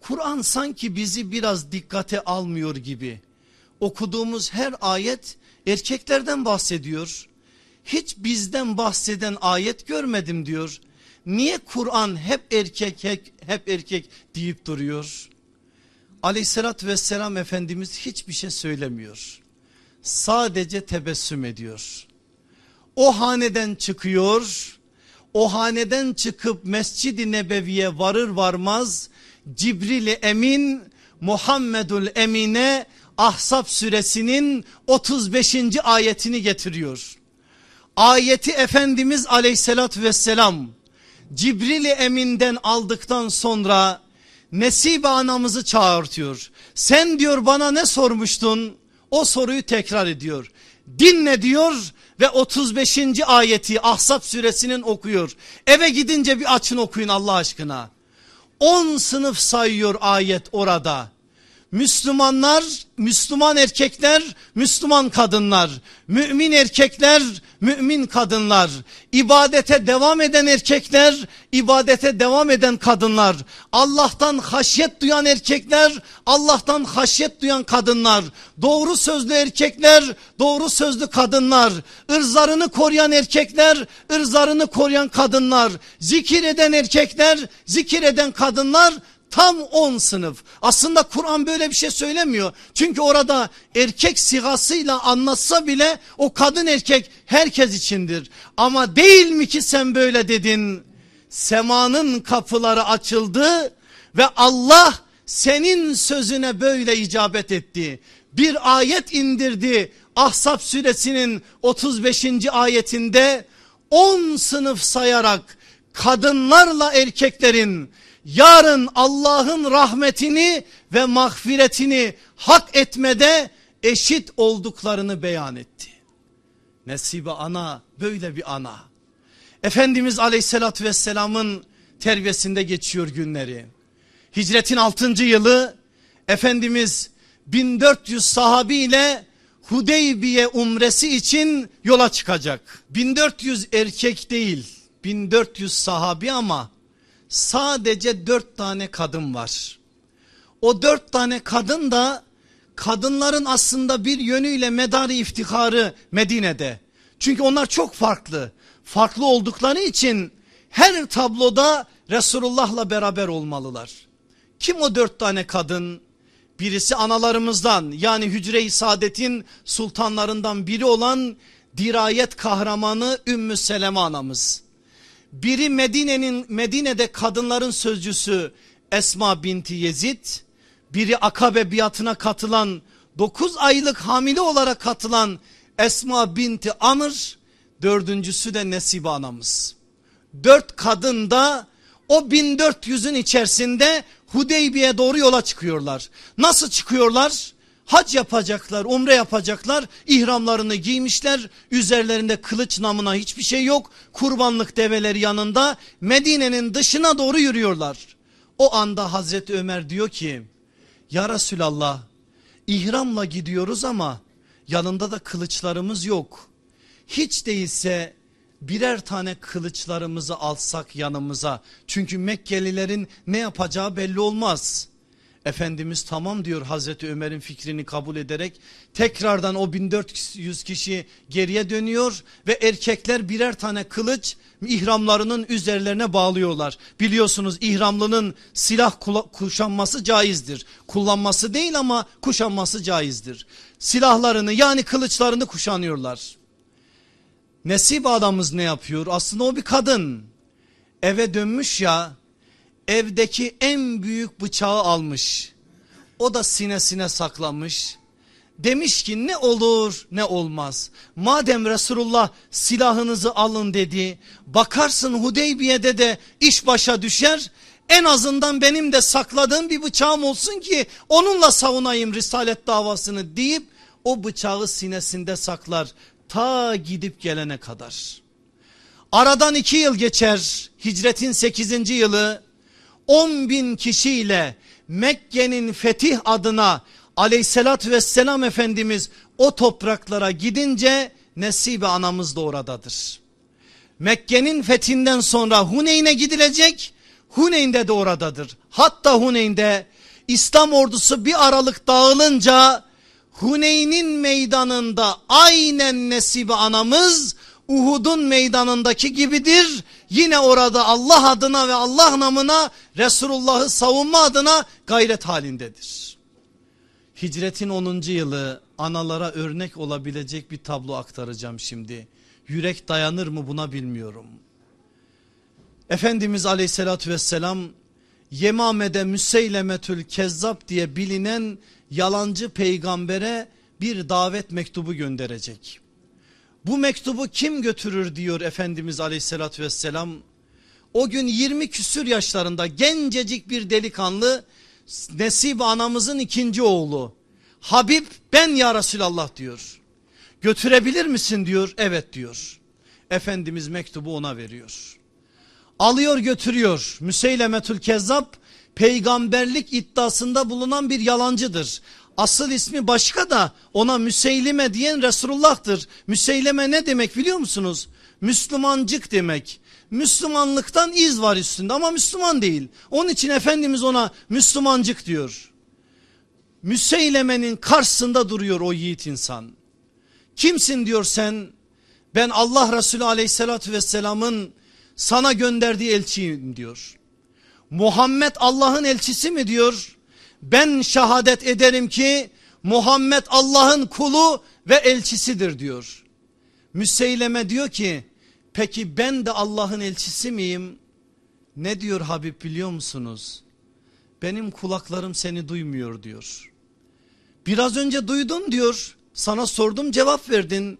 Kur'an sanki bizi biraz dikkate almıyor gibi. Okuduğumuz her ayet erkeklerden bahsediyor. Hiç bizden bahseden ayet görmedim diyor. Niye Kur'an hep erkek hep, hep erkek deyip duruyor? Aleyhissalatü vesselam Efendimiz hiçbir şey söylemiyor. Sadece tebessüm ediyor. O haneden çıkıyor o haneden çıkıp Mescid-i Nebevi'ye varır varmaz Cibril Emin Muhammedül Emine Ahzab suresinin 35. ayetini getiriyor. Ayeti Efendimiz aleyhissalatü vesselam Cibril Emin'den aldıktan sonra Nesibe anamızı çağırtıyor. Sen diyor bana ne sormuştun? O soruyu tekrar ediyor. Dinle diyor ve 35. ayeti Ahzab suresinin okuyor. Eve gidince bir açın okuyun Allah aşkına. 10 sınıf sayıyor ayet orada. Müslümanlar, Müslüman erkekler, Müslüman kadınlar, mümin erkekler, mümin kadınlar, ibadete devam eden erkekler, ibadete devam eden kadınlar, Allah'tan haşyet duyan erkekler, Allah'tan haşyet duyan kadınlar, doğru sözlü erkekler, doğru sözlü kadınlar, ırzlarını koruyan erkekler, ırzlarını koruyan kadınlar, zikir eden erkekler, zikir eden kadınlar, Tam 10 sınıf. Aslında Kur'an böyle bir şey söylemiyor. Çünkü orada erkek sigasıyla anlatsa bile o kadın erkek herkes içindir. Ama değil mi ki sen böyle dedin? Semanın kapıları açıldı ve Allah senin sözüne böyle icabet etti. Bir ayet indirdi. Ahzab suresinin 35. ayetinde 10 sınıf sayarak kadınlarla erkeklerin yarın Allah'ın rahmetini ve mağfiretini hak etmede eşit olduklarını beyan etti. Nesibe ana böyle bir ana. Efendimiz aleyhissalatü vesselamın terbiyesinde geçiyor günleri. Hicretin 6. yılı Efendimiz 1400 sahabiyle Hudeybiye umresi için yola çıkacak. 1400 erkek değil 1400 sahabi ama sadece dört tane kadın var. O dört tane kadın da kadınların aslında bir yönüyle medarı iftiharı Medine'de. Çünkü onlar çok farklı. Farklı oldukları için her tabloda Resulullah'la beraber olmalılar. Kim o dört tane kadın? Birisi analarımızdan yani Hücre-i Saadet'in sultanlarından biri olan dirayet kahramanı Ümmü Seleme anamız. Biri Medine'nin Medine'de kadınların sözcüsü Esma binti Yezid. Biri Akabe biatına katılan 9 aylık hamile olarak katılan Esma binti Amr. Dördüncüsü de Nesibe anamız. Dört kadın da o 1400'ün içerisinde Hudeybiye doğru yola çıkıyorlar. Nasıl çıkıyorlar? Hac yapacaklar, umre yapacaklar, ihramlarını giymişler, üzerlerinde kılıç namına hiçbir şey yok. Kurbanlık develeri yanında Medine'nin dışına doğru yürüyorlar. O anda Hazreti Ömer diyor ki ya Resulallah ihramla gidiyoruz ama yanında da kılıçlarımız yok. Hiç değilse birer tane kılıçlarımızı alsak yanımıza. Çünkü Mekkelilerin ne yapacağı belli olmaz. Efendimiz tamam diyor Hazreti Ömer'in fikrini kabul ederek tekrardan o 1400 kişi geriye dönüyor ve erkekler birer tane kılıç ihramlarının üzerlerine bağlıyorlar. Biliyorsunuz ihramlının silah kuşanması caizdir. Kullanması değil ama kuşanması caizdir. Silahlarını yani kılıçlarını kuşanıyorlar. Nesip adamımız ne yapıyor? Aslında o bir kadın. Eve dönmüş ya evdeki en büyük bıçağı almış. O da sinesine saklamış. Demiş ki ne olur ne olmaz. Madem Resulullah silahınızı alın dedi. Bakarsın Hudeybiye'de de iş başa düşer. En azından benim de sakladığım bir bıçağım olsun ki onunla savunayım risalet davasını deyip o bıçağı sinesinde saklar ta gidip gelene kadar. Aradan iki yıl geçer hicretin sekizinci yılı 10 bin kişiyle Mekke'nin fetih adına aleyhissalatü vesselam Efendimiz o topraklara gidince Nesibe anamız da oradadır. Mekke'nin fethinden sonra Huneyn'e gidilecek Huneyn'de de oradadır. Hatta Huneyn'de İslam ordusu bir aralık dağılınca Huneyn'in meydanında aynen Nesibe anamız Uhud'un meydanındaki gibidir. Yine orada Allah adına ve Allah namına Resulullah'ı savunma adına gayret halindedir. Hicretin 10. yılı analara örnek olabilecek bir tablo aktaracağım şimdi. Yürek dayanır mı buna bilmiyorum. Efendimiz aleyhissalatü vesselam Yemame'de Müseylemetül Kezzap diye bilinen yalancı peygambere bir davet mektubu gönderecek. Bu mektubu kim götürür diyor Efendimiz aleyhissalatü vesselam. O gün 20 küsür yaşlarında gencecik bir delikanlı Nesib anamızın ikinci oğlu. Habib ben ya Resulallah diyor. Götürebilir misin diyor. Evet diyor. Efendimiz mektubu ona veriyor. Alıyor götürüyor. Müseylemetül Kezzab peygamberlik iddiasında bulunan bir yalancıdır. Asıl ismi başka da ona Müseylime diyen Resulullah'tır. Müseylime ne demek biliyor musunuz? Müslümancık demek. Müslümanlıktan iz var üstünde ama Müslüman değil. Onun için Efendimiz ona Müslümancık diyor. Müseyleme'nin karşısında duruyor o yiğit insan. Kimsin diyor sen? Ben Allah Resulü aleyhissalatü vesselamın sana gönderdiği elçiyim diyor. Muhammed Allah'ın elçisi mi diyor? Ben şehadet ederim ki Muhammed Allah'ın kulu ve elçisidir diyor. Müseyleme diyor ki peki ben de Allah'ın elçisi miyim? Ne diyor Habib biliyor musunuz? Benim kulaklarım seni duymuyor diyor. Biraz önce duydum diyor. Sana sordum cevap verdin.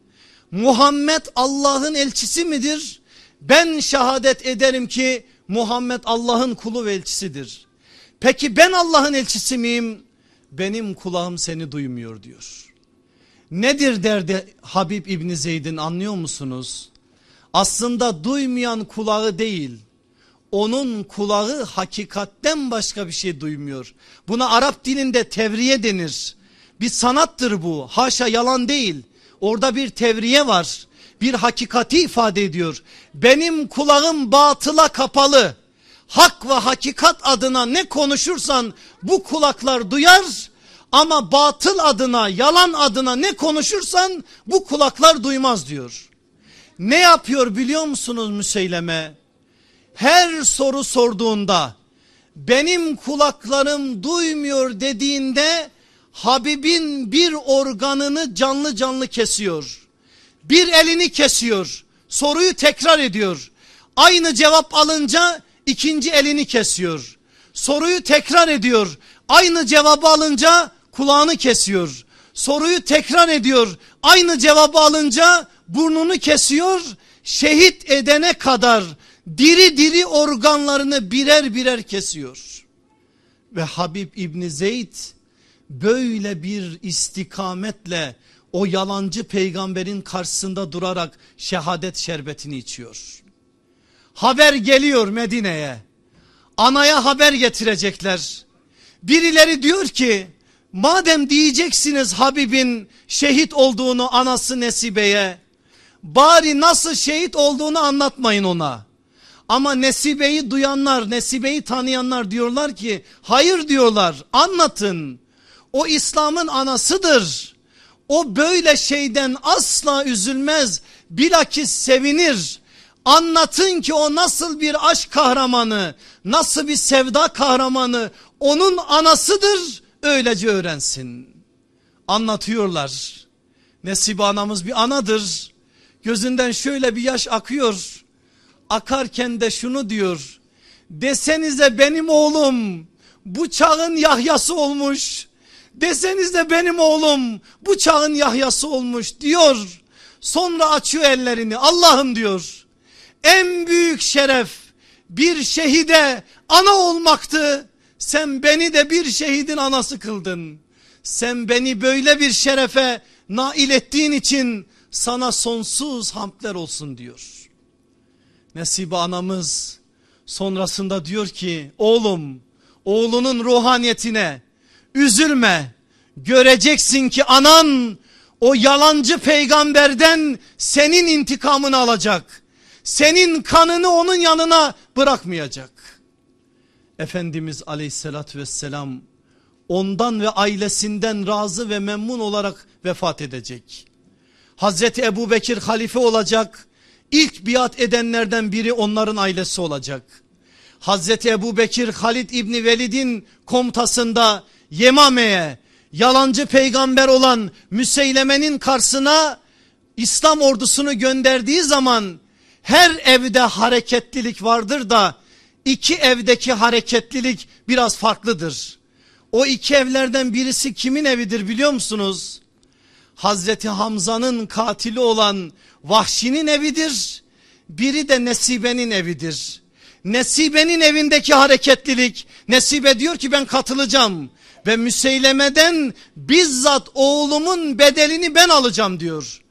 Muhammed Allah'ın elçisi midir? Ben şehadet ederim ki Muhammed Allah'ın kulu ve elçisidir. Peki ben Allah'ın elçisi miyim? Benim kulağım seni duymuyor diyor. Nedir derdi Habib İbni Zeyd'in anlıyor musunuz? Aslında duymayan kulağı değil. Onun kulağı hakikatten başka bir şey duymuyor. Buna Arap dilinde tevriye denir. Bir sanattır bu. Haşa yalan değil. Orada bir tevriye var. Bir hakikati ifade ediyor. Benim kulağım batıla kapalı hak ve hakikat adına ne konuşursan bu kulaklar duyar ama batıl adına yalan adına ne konuşursan bu kulaklar duymaz diyor. Ne yapıyor biliyor musunuz Müseyleme? Her soru sorduğunda benim kulaklarım duymuyor dediğinde Habib'in bir organını canlı canlı kesiyor. Bir elini kesiyor. Soruyu tekrar ediyor. Aynı cevap alınca ikinci elini kesiyor. Soruyu tekrar ediyor. Aynı cevabı alınca kulağını kesiyor. Soruyu tekrar ediyor. Aynı cevabı alınca burnunu kesiyor şehit edene kadar diri diri organlarını birer birer kesiyor. Ve Habib İbni Zeyd böyle bir istikametle o yalancı peygamberin karşısında durarak şehadet şerbetini içiyor. Haber geliyor Medine'ye. Anaya haber getirecekler. Birileri diyor ki madem diyeceksiniz Habib'in şehit olduğunu anası Nesibe'ye bari nasıl şehit olduğunu anlatmayın ona. Ama Nesibe'yi duyanlar, Nesibe'yi tanıyanlar diyorlar ki hayır diyorlar anlatın. O İslam'ın anasıdır. O böyle şeyden asla üzülmez. Bilakis sevinir. Anlatın ki o nasıl bir aşk kahramanı, nasıl bir sevda kahramanı onun anasıdır. Öylece öğrensin. Anlatıyorlar. Nesibe anamız bir anadır. Gözünden şöyle bir yaş akıyor. Akarken de şunu diyor. Desenize benim oğlum bu çağın Yahyası olmuş. Desenize benim oğlum bu çağın Yahyası olmuş diyor. Sonra açıyor ellerini Allah'ım diyor. En büyük şeref bir şehide ana olmaktı. Sen beni de bir şehidin anası kıldın. Sen beni böyle bir şerefe nail ettiğin için sana sonsuz hamdler olsun diyor. Nesibe anamız sonrasında diyor ki oğlum oğlunun ruhaniyetine üzülme göreceksin ki anan o yalancı peygamberden senin intikamını alacak. Senin kanını onun yanına bırakmayacak. Efendimiz aleyhissalatü vesselam ondan ve ailesinden razı ve memnun olarak vefat edecek. Hazreti Ebu Bekir halife olacak. İlk biat edenlerden biri onların ailesi olacak. Hazreti Ebu Bekir Halid İbni Velid'in komutasında Yemame'ye yalancı peygamber olan Müseyleme'nin karşısına İslam ordusunu gönderdiği zaman her evde hareketlilik vardır da iki evdeki hareketlilik biraz farklıdır. O iki evlerden birisi kimin evidir biliyor musunuz? Hazreti Hamza'nın katili olan Vahşi'nin evidir. Biri de Nesibe'nin evidir. Nesibe'nin evindeki hareketlilik Nesibe diyor ki ben katılacağım ve Müseyleme'den bizzat oğlumun bedelini ben alacağım diyor.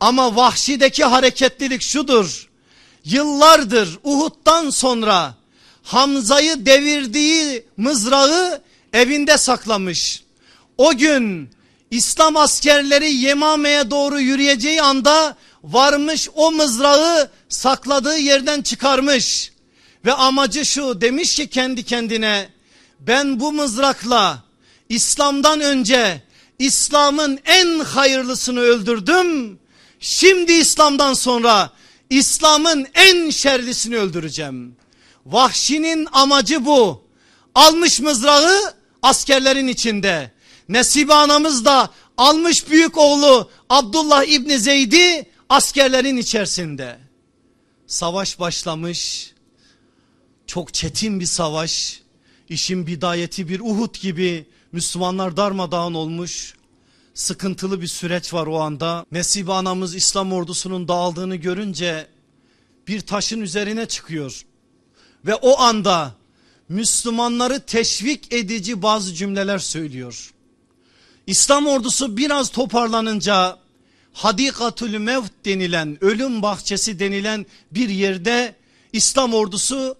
Ama Vahşi'deki hareketlilik şudur. Yıllardır Uhud'dan sonra Hamza'yı devirdiği mızrağı evinde saklamış. O gün İslam askerleri Yemame'ye doğru yürüyeceği anda varmış o mızrağı sakladığı yerden çıkarmış. Ve amacı şu demiş ki kendi kendine ben bu mızrakla İslam'dan önce İslam'ın en hayırlısını öldürdüm. Şimdi İslam'dan sonra İslam'ın en şerlisini öldüreceğim. Vahşinin amacı bu. Almış mızrağı askerlerin içinde. Nesibe anamız da almış büyük oğlu Abdullah İbni Zeyd'i askerlerin içerisinde. Savaş başlamış. Çok çetin bir savaş. İşin bidayeti bir Uhud gibi Müslümanlar darmadağın olmuş. Sıkıntılı bir süreç var o anda. Nesibe anamız İslam ordusunun dağıldığını görünce bir taşın üzerine çıkıyor. Ve o anda Müslümanları teşvik edici bazı cümleler söylüyor. İslam ordusu biraz toparlanınca Hadikatül Mevt denilen ölüm bahçesi denilen bir yerde İslam ordusu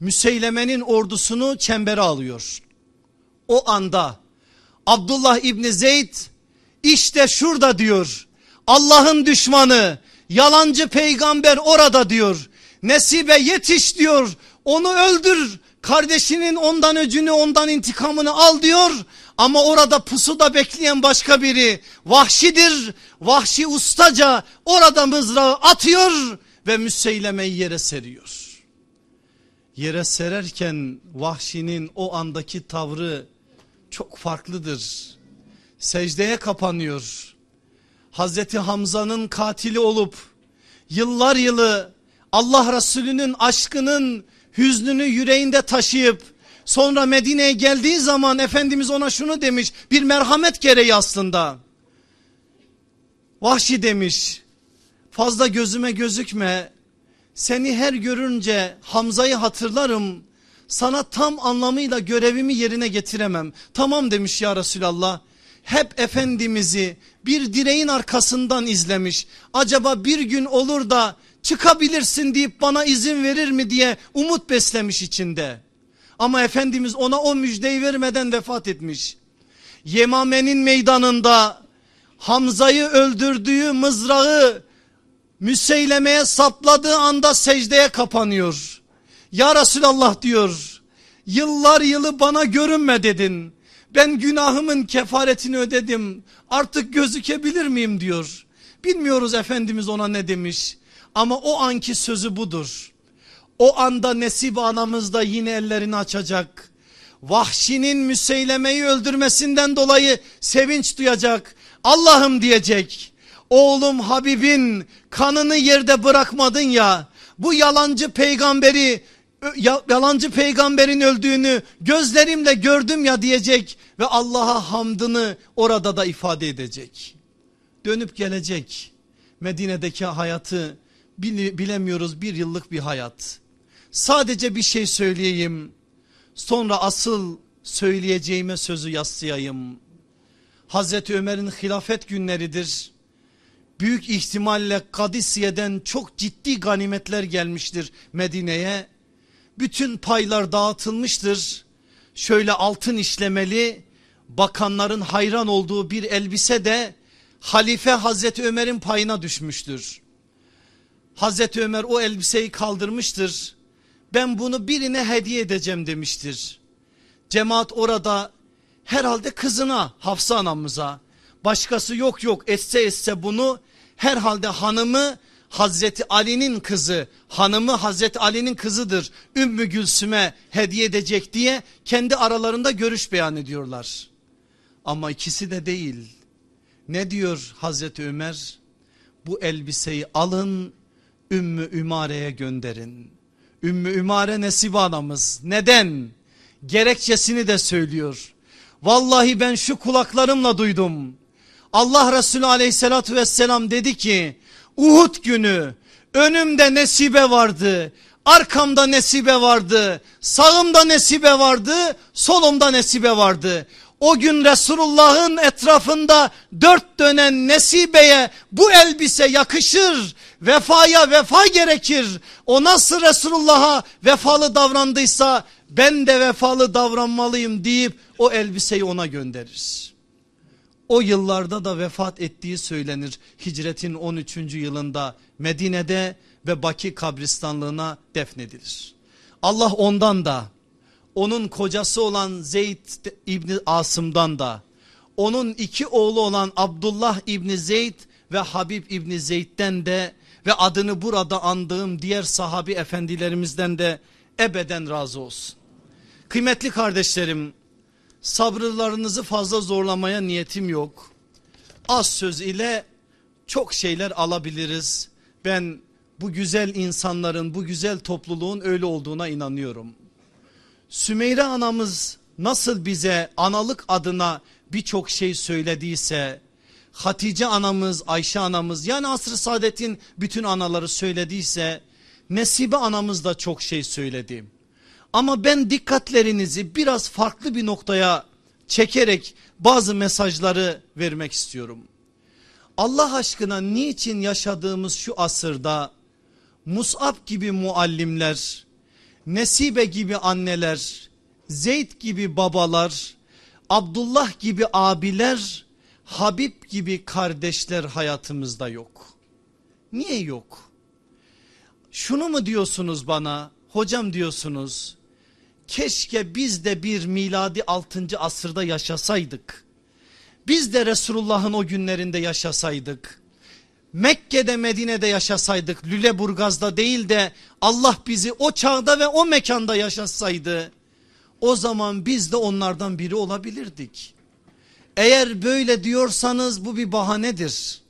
Müseyleme'nin ordusunu çembere alıyor. O anda Abdullah İbni Zeyd işte şurada diyor Allah'ın düşmanı yalancı peygamber orada diyor. Nesibe yetiş diyor onu öldür kardeşinin ondan öcünü ondan intikamını al diyor. Ama orada pusuda bekleyen başka biri vahşidir. Vahşi ustaca orada mızrağı atıyor ve Müseyleme'yi yere seriyor. Yere sererken vahşinin o andaki tavrı çok farklıdır. Secdeye kapanıyor. Hazreti Hamza'nın katili olup yıllar yılı Allah Resulü'nün aşkının hüznünü yüreğinde taşıyıp sonra Medine'ye geldiği zaman Efendimiz ona şunu demiş bir merhamet gereği aslında. Vahşi demiş fazla gözüme gözükme. Seni her görünce Hamza'yı hatırlarım. Sana tam anlamıyla görevimi yerine getiremem. Tamam demiş ya Resulallah. Hep Efendimiz'i bir direğin arkasından izlemiş. Acaba bir gün olur da çıkabilirsin deyip bana izin verir mi diye umut beslemiş içinde. Ama Efendimiz ona o müjdeyi vermeden vefat etmiş. Yemame'nin meydanında Hamza'yı öldürdüğü mızrağı Müseyleme'ye sapladığı anda secdeye kapanıyor. Ya Resulallah diyor yıllar yılı bana görünme dedin. Ben günahımın kefaretini ödedim artık gözükebilir miyim diyor. Bilmiyoruz Efendimiz ona ne demiş ama o anki sözü budur. O anda Nesib anamız da yine ellerini açacak. Vahşinin Müseyleme'yi öldürmesinden dolayı sevinç duyacak. Allah'ım diyecek. Oğlum Habib'in kanını yerde bırakmadın ya. Bu yalancı peygamberi yalancı peygamberin öldüğünü gözlerimle gördüm ya diyecek ve Allah'a hamdını orada da ifade edecek. Dönüp gelecek. Medine'deki hayatı bilemiyoruz bir yıllık bir hayat. Sadece bir şey söyleyeyim. Sonra asıl söyleyeceğime sözü yaslayayım. Hazreti Ömer'in hilafet günleridir. Büyük ihtimalle Kadisiye'den çok ciddi ganimetler gelmiştir Medine'ye. Bütün paylar dağıtılmıştır. Şöyle altın işlemeli bakanların hayran olduğu bir elbise de halife Hazreti Ömer'in payına düşmüştür. Hazreti Ömer o elbiseyi kaldırmıştır. Ben bunu birine hediye edeceğim demiştir. Cemaat orada herhalde kızına Hafsa anamıza başkası yok yok etse etse bunu herhalde hanımı Hazreti Ali'nin kızı hanımı Hazreti Ali'nin kızıdır Ümmü Gülsüm'e hediye edecek diye kendi aralarında görüş beyan ediyorlar. Ama ikisi de değil. Ne diyor Hazreti Ömer? Bu elbiseyi alın Ümmü Ümare'ye gönderin. Ümmü Ümare Nesibe anamız. Neden? Gerekçesini de söylüyor. Vallahi ben şu kulaklarımla duydum. Allah Resulü aleyhissalatü vesselam dedi ki Uhud günü önümde nesibe vardı. Arkamda nesibe vardı. Sağımda nesibe vardı. Solumda nesibe vardı. O gün Resulullah'ın etrafında dört dönen nesibeye bu elbise yakışır. Vefaya vefa gerekir. O nasıl Resulullah'a vefalı davrandıysa ben de vefalı davranmalıyım deyip o elbiseyi ona gönderir. O yıllarda da vefat ettiği söylenir. Hicretin 13. yılında Medine'de ve Baki kabristanlığına defnedilir. Allah ondan da onun kocası olan Zeyd İbni Asım'dan da onun iki oğlu olan Abdullah İbni Zeyd ve Habib İbni Zeyd'den de ve adını burada andığım diğer sahabi efendilerimizden de ebeden razı olsun. Kıymetli kardeşlerim sabrılarınızı fazla zorlamaya niyetim yok. Az söz ile çok şeyler alabiliriz. Ben bu güzel insanların bu güzel topluluğun öyle olduğuna inanıyorum. Sümeyre anamız nasıl bize analık adına birçok şey söylediyse Hatice anamız Ayşe anamız yani asr-ı saadetin bütün anaları söylediyse Nesibe anamız da çok şey söyledi. Ama ben dikkatlerinizi biraz farklı bir noktaya çekerek bazı mesajları vermek istiyorum. Allah aşkına niçin yaşadığımız şu asırda Mus'ab gibi muallimler Nesibe gibi anneler, Zeyd gibi babalar, Abdullah gibi abiler, Habib gibi kardeşler hayatımızda yok. Niye yok? Şunu mu diyorsunuz bana? Hocam diyorsunuz. Keşke biz de bir miladi 6. asırda yaşasaydık. Biz de Resulullah'ın o günlerinde yaşasaydık. Mekke'de Medine'de yaşasaydık Lüleburgaz'da değil de Allah bizi o çağda ve o mekanda yaşasaydı o zaman biz de onlardan biri olabilirdik. Eğer böyle diyorsanız bu bir bahanedir.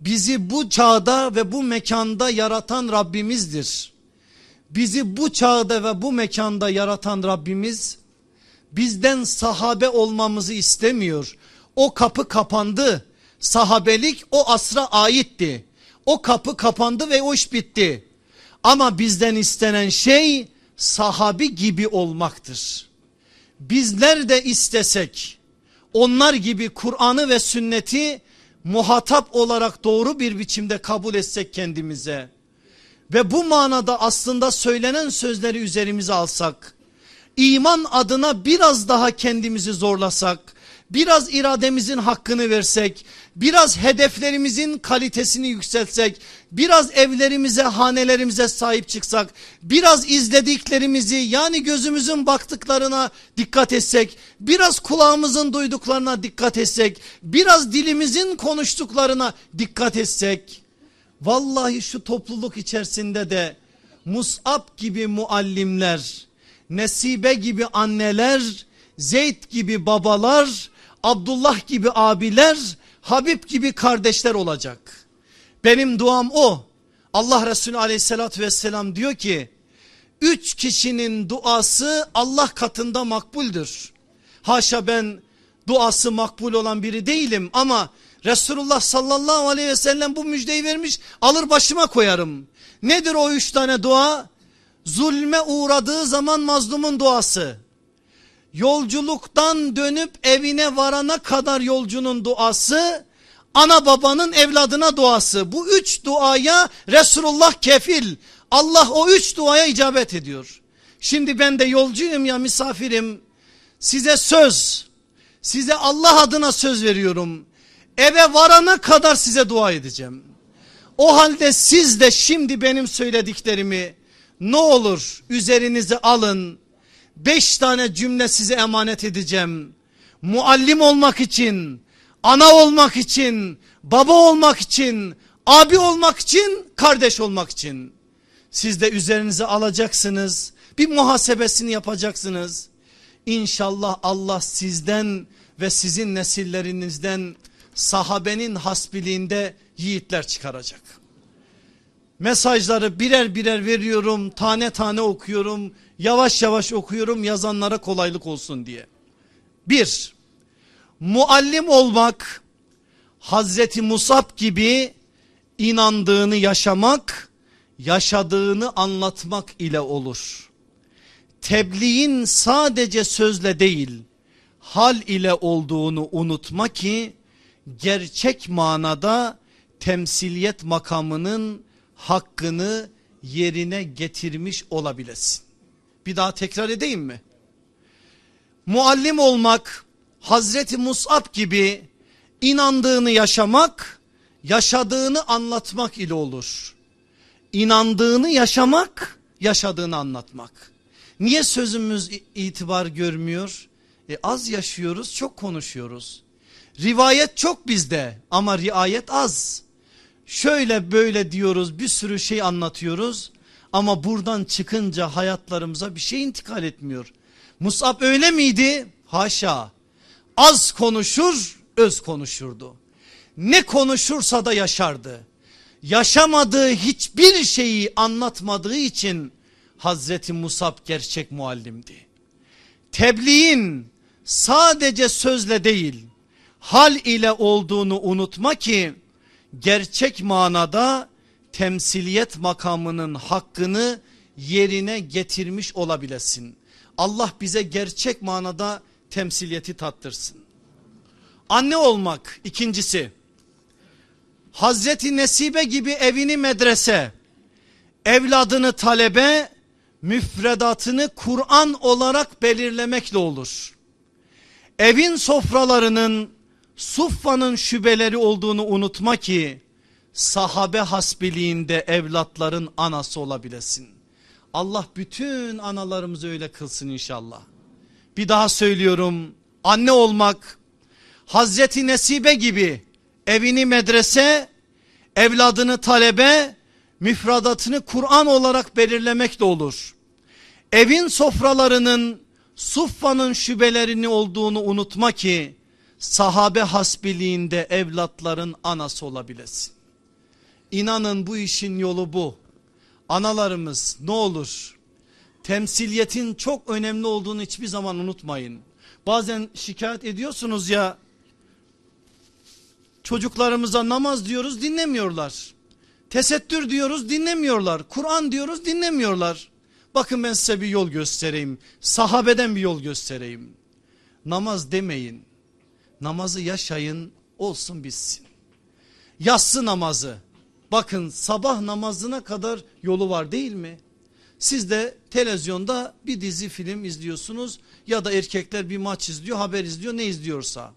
Bizi bu çağda ve bu mekanda yaratan Rabbimizdir. Bizi bu çağda ve bu mekanda yaratan Rabbimiz bizden sahabe olmamızı istemiyor. O kapı kapandı sahabelik o asra aitti. O kapı kapandı ve o iş bitti. Ama bizden istenen şey sahabi gibi olmaktır. Bizler de istesek onlar gibi Kur'an'ı ve sünneti muhatap olarak doğru bir biçimde kabul etsek kendimize ve bu manada aslında söylenen sözleri üzerimize alsak iman adına biraz daha kendimizi zorlasak biraz irademizin hakkını versek, biraz hedeflerimizin kalitesini yükseltsek, biraz evlerimize, hanelerimize sahip çıksak, biraz izlediklerimizi yani gözümüzün baktıklarına dikkat etsek, biraz kulağımızın duyduklarına dikkat etsek, biraz dilimizin konuştuklarına dikkat etsek, vallahi şu topluluk içerisinde de Mus'ab gibi muallimler, Nesibe gibi anneler, Zeyd gibi babalar, Abdullah gibi abiler, Habib gibi kardeşler olacak. Benim duam o. Allah Resulü aleyhissalatü vesselam diyor ki, üç kişinin duası Allah katında makbuldür. Haşa ben duası makbul olan biri değilim ama Resulullah sallallahu aleyhi ve sellem bu müjdeyi vermiş alır başıma koyarım. Nedir o üç tane dua? Zulme uğradığı zaman mazlumun duası yolculuktan dönüp evine varana kadar yolcunun duası ana babanın evladına duası bu üç duaya Resulullah kefil Allah o üç duaya icabet ediyor. Şimdi ben de yolcuyum ya misafirim size söz size Allah adına söz veriyorum eve varana kadar size dua edeceğim. O halde siz de şimdi benim söylediklerimi ne olur üzerinize alın beş tane cümle size emanet edeceğim. Muallim olmak için, ana olmak için, baba olmak için, abi olmak için, kardeş olmak için. Siz de üzerinize alacaksınız. Bir muhasebesini yapacaksınız. İnşallah Allah sizden ve sizin nesillerinizden sahabenin hasbiliğinde yiğitler çıkaracak. Mesajları birer birer veriyorum, tane tane okuyorum. Yavaş yavaş okuyorum yazanlara kolaylık olsun diye. Bir, muallim olmak Hazreti Musab gibi inandığını yaşamak, yaşadığını anlatmak ile olur. Tebliğin sadece sözle değil, hal ile olduğunu unutma ki gerçek manada temsiliyet makamının hakkını yerine getirmiş olabilesin. Bir daha tekrar edeyim mi? Muallim olmak Hazreti Musab gibi inandığını yaşamak, yaşadığını anlatmak ile olur. İnandığını yaşamak, yaşadığını anlatmak. Niye sözümüz itibar görmüyor? E az yaşıyoruz, çok konuşuyoruz. Rivayet çok bizde ama riayet az. Şöyle böyle diyoruz, bir sürü şey anlatıyoruz. Ama buradan çıkınca hayatlarımıza bir şey intikal etmiyor. Musab öyle miydi? Haşa. Az konuşur, öz konuşurdu. Ne konuşursa da yaşardı. Yaşamadığı hiçbir şeyi anlatmadığı için Hazreti Musab gerçek muallimdi. Tebliğin sadece sözle değil hal ile olduğunu unutma ki gerçek manada temsiliyet makamının hakkını yerine getirmiş olabilesin. Allah bize gerçek manada temsiliyeti tattırsın. Anne olmak ikincisi. Hazreti Nesibe gibi evini medrese, evladını talebe, müfredatını Kur'an olarak belirlemekle olur. Evin sofralarının Suffa'nın şübeleri olduğunu unutma ki sahabe hasbiliğinde evlatların anası olabilesin. Allah bütün analarımızı öyle kılsın inşallah. Bir daha söylüyorum anne olmak Hazreti Nesibe gibi evini medrese evladını talebe müfradatını Kur'an olarak belirlemek de olur. Evin sofralarının Suffa'nın şubelerini olduğunu unutma ki sahabe hasbiliğinde evlatların anası olabilesin. İnanın bu işin yolu bu. Analarımız ne olur temsiliyetin çok önemli olduğunu hiçbir zaman unutmayın. Bazen şikayet ediyorsunuz ya çocuklarımıza namaz diyoruz dinlemiyorlar. Tesettür diyoruz dinlemiyorlar. Kur'an diyoruz dinlemiyorlar. Bakın ben size bir yol göstereyim. Sahabeden bir yol göstereyim. Namaz demeyin. Namazı yaşayın olsun bitsin. Yatsı namazı. Bakın sabah namazına kadar yolu var değil mi? Siz de televizyonda bir dizi film izliyorsunuz ya da erkekler bir maç izliyor haber izliyor ne izliyorsa.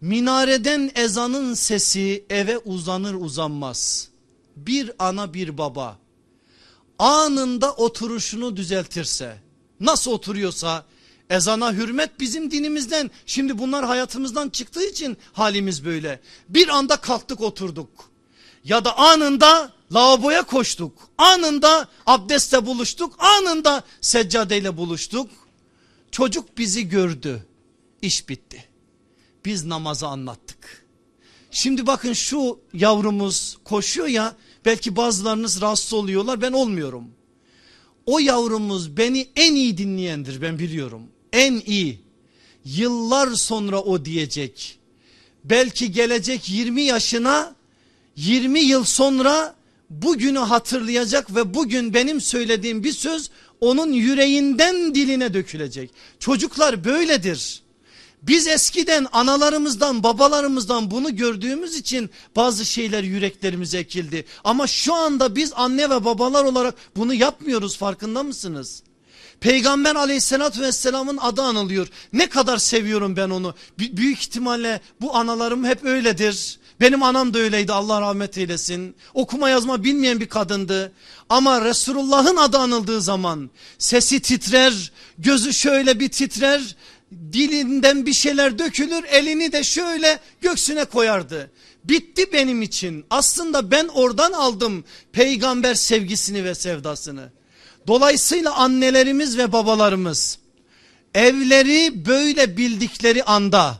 Minareden ezanın sesi eve uzanır uzanmaz. Bir ana bir baba anında oturuşunu düzeltirse nasıl oturuyorsa ezana hürmet bizim dinimizden şimdi bunlar hayatımızdan çıktığı için halimiz böyle. Bir anda kalktık oturduk ya da anında lavaboya koştuk anında abdestle buluştuk anında seccadeyle buluştuk. Çocuk bizi gördü iş bitti biz namazı anlattık. Şimdi bakın şu yavrumuz koşuyor ya belki bazılarınız rahatsız oluyorlar ben olmuyorum. O yavrumuz beni en iyi dinleyendir ben biliyorum. En iyi. Yıllar sonra o diyecek. Belki gelecek 20 yaşına 20 yıl sonra bugünü hatırlayacak ve bugün benim söylediğim bir söz onun yüreğinden diline dökülecek. Çocuklar böyledir. Biz eskiden analarımızdan babalarımızdan bunu gördüğümüz için bazı şeyler yüreklerimize ekildi. Ama şu anda biz anne ve babalar olarak bunu yapmıyoruz farkında mısınız? Peygamber aleyhissalatü vesselamın adı anılıyor. Ne kadar seviyorum ben onu. B büyük ihtimalle bu analarım hep öyledir. Benim anam da öyleydi Allah rahmet eylesin. Okuma yazma bilmeyen bir kadındı. Ama Resulullah'ın adı anıldığı zaman sesi titrer, gözü şöyle bir titrer dilinden bir şeyler dökülür elini de şöyle göksüne koyardı. Bitti benim için aslında ben oradan aldım peygamber sevgisini ve sevdasını. Dolayısıyla annelerimiz ve babalarımız evleri böyle bildikleri anda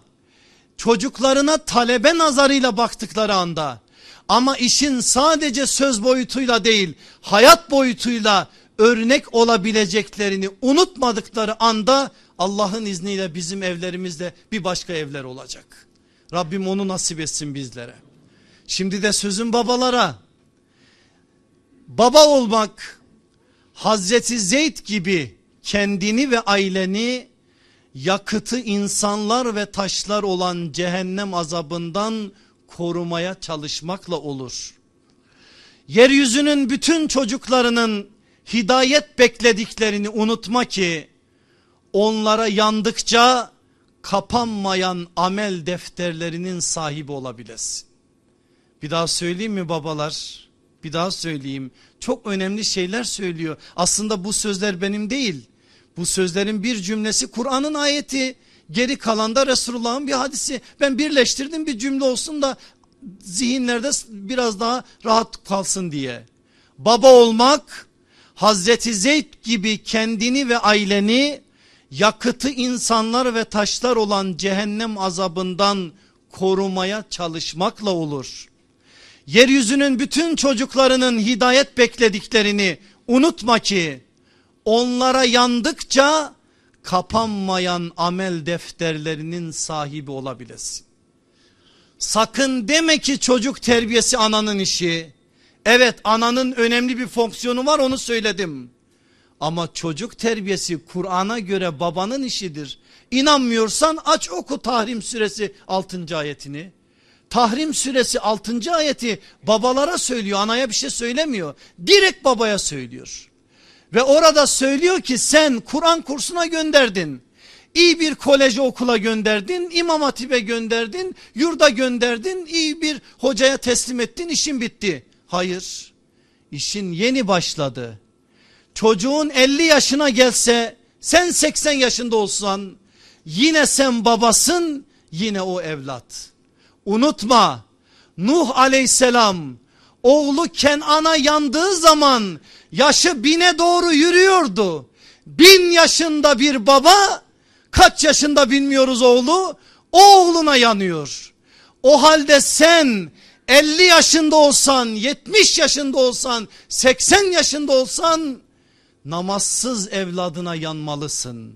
çocuklarına talebe nazarıyla baktıkları anda ama işin sadece söz boyutuyla değil hayat boyutuyla örnek olabileceklerini unutmadıkları anda Allah'ın izniyle bizim evlerimizde bir başka evler olacak. Rabbim onu nasip etsin bizlere. Şimdi de sözüm babalara. Baba olmak Hazreti Zeyd gibi kendini ve aileni yakıtı insanlar ve taşlar olan cehennem azabından korumaya çalışmakla olur. Yeryüzünün bütün çocuklarının hidayet beklediklerini unutma ki onlara yandıkça kapanmayan amel defterlerinin sahibi olabilesin. Bir daha söyleyeyim mi babalar? Bir daha söyleyeyim. Çok önemli şeyler söylüyor. Aslında bu sözler benim değil. Bu sözlerin bir cümlesi Kur'an'ın ayeti. Geri kalanda Resulullah'ın bir hadisi. Ben birleştirdim bir cümle olsun da zihinlerde biraz daha rahat kalsın diye. Baba olmak Hazreti Zeyd gibi kendini ve aileni yakıtı insanlar ve taşlar olan cehennem azabından korumaya çalışmakla olur. Yeryüzünün bütün çocuklarının hidayet beklediklerini unutma ki onlara yandıkça kapanmayan amel defterlerinin sahibi olabilesin. Sakın deme ki çocuk terbiyesi ananın işi. Evet ananın önemli bir fonksiyonu var onu söyledim. Ama çocuk terbiyesi Kur'an'a göre babanın işidir. İnanmıyorsan aç oku Tahrim suresi 6. ayetini. Tahrim suresi 6. ayeti babalara söylüyor anaya bir şey söylemiyor. Direkt babaya söylüyor. Ve orada söylüyor ki sen Kur'an kursuna gönderdin. İyi bir koleje okula gönderdin, imam hatibe gönderdin, yurda gönderdin, iyi bir hocaya teslim ettin, işin bitti. Hayır, işin yeni başladı. Çocuğun 50 yaşına gelse sen 80 yaşında olsan yine sen babasın yine o evlat. Unutma Nuh aleyhisselam oğlu Kenan'a yandığı zaman yaşı bine doğru yürüyordu. Bin yaşında bir baba kaç yaşında bilmiyoruz oğlu oğluna yanıyor. O halde sen 50 yaşında olsan 70 yaşında olsan 80 yaşında olsan namazsız evladına yanmalısın.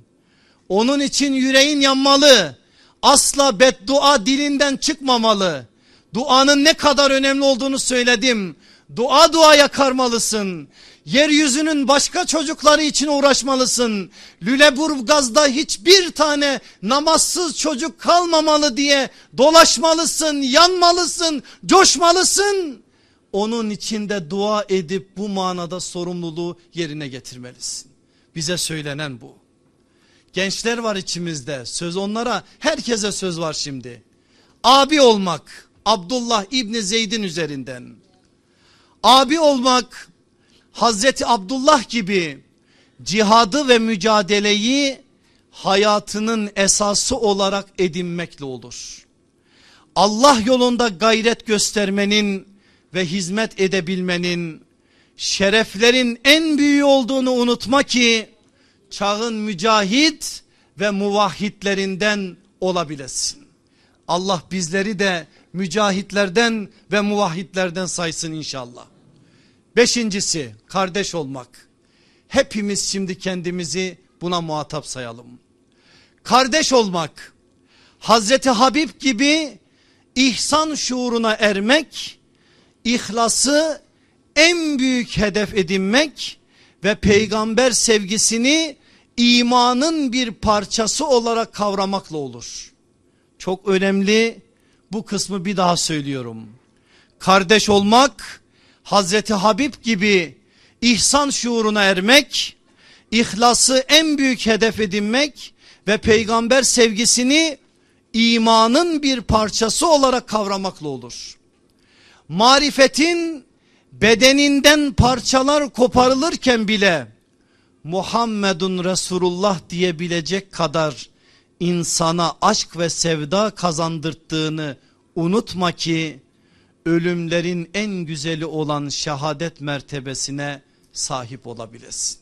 Onun için yüreğin yanmalı. Asla beddua dilinden çıkmamalı. Duanın ne kadar önemli olduğunu söyledim. Dua dua yakarmalısın. Yeryüzünün başka çocukları için uğraşmalısın. Lüleburgaz'da hiçbir tane namazsız çocuk kalmamalı diye dolaşmalısın, yanmalısın, coşmalısın. Onun içinde dua edip bu manada sorumluluğu yerine getirmelisin. Bize söylenen bu. Gençler var içimizde söz onlara herkese söz var şimdi. Abi olmak Abdullah İbni Zeyd'in üzerinden. Abi olmak Hazreti Abdullah gibi cihadı ve mücadeleyi hayatının esası olarak edinmekle olur. Allah yolunda gayret göstermenin ve hizmet edebilmenin şereflerin en büyüğü olduğunu unutma ki çağın mücahit ve muvahhitlerinden olabilesin. Allah bizleri de mücahitlerden ve muvahhidlerden saysın inşallah. Beşincisi kardeş olmak. Hepimiz şimdi kendimizi buna muhatap sayalım. Kardeş olmak Hazreti Habib gibi ihsan şuuruna ermek, ihlası en büyük hedef edinmek ve peygamber sevgisini imanın bir parçası olarak kavramakla olur. Çok önemli bu kısmı bir daha söylüyorum. Kardeş olmak Hazreti Habib gibi ihsan şuuruna ermek, ihlası en büyük hedef edinmek ve peygamber sevgisini imanın bir parçası olarak kavramakla olur. Marifetin bedeninden parçalar koparılırken bile Muhammedun Resulullah diyebilecek kadar insana aşk ve sevda kazandırttığını unutma ki ölümlerin en güzeli olan şehadet mertebesine sahip olabilesin.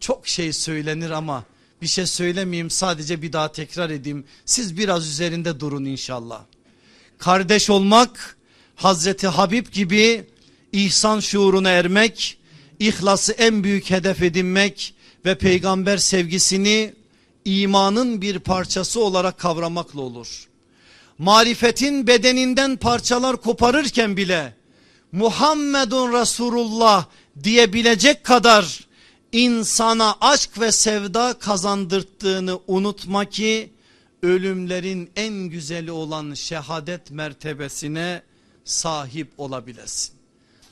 Çok şey söylenir ama bir şey söylemeyeyim sadece bir daha tekrar edeyim. Siz biraz üzerinde durun inşallah. Kardeş olmak Hazreti Habib gibi ihsan şuuruna ermek, ihlası en büyük hedef edinmek ve peygamber sevgisini imanın bir parçası olarak kavramakla olur. Marifetin bedeninden parçalar koparırken bile Muhammedun Resulullah diyebilecek kadar insana aşk ve sevda kazandırttığını unutma ki ölümlerin en güzeli olan şehadet mertebesine sahip olabilesin.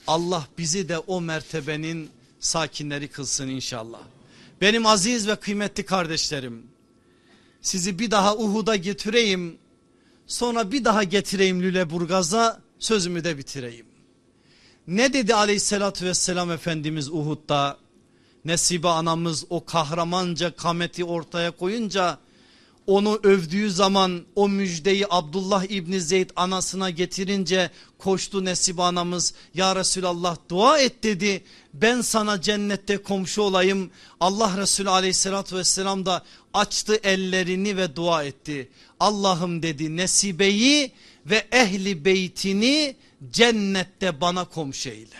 Allah bizi de o mertebenin sakinleri kılsın inşallah. Benim aziz ve kıymetli kardeşlerim sizi bir daha Uhud'a getireyim sonra bir daha getireyim Lüleburgaz'a sözümü de bitireyim. Ne dedi aleyhissalatü vesselam Efendimiz Uhud'da Nesibe anamız o kahramanca kameti ortaya koyunca onu övdüğü zaman o müjdeyi Abdullah İbni Zeyd anasına getirince koştu Nesibe anamız ya Resulallah dua et dedi. Ben sana cennette komşu olayım. Allah Resulü aleyhissalatü vesselam da açtı ellerini ve dua etti. Allah'ım dedi Nesibe'yi ve ehli beytini cennette bana komşu eyle.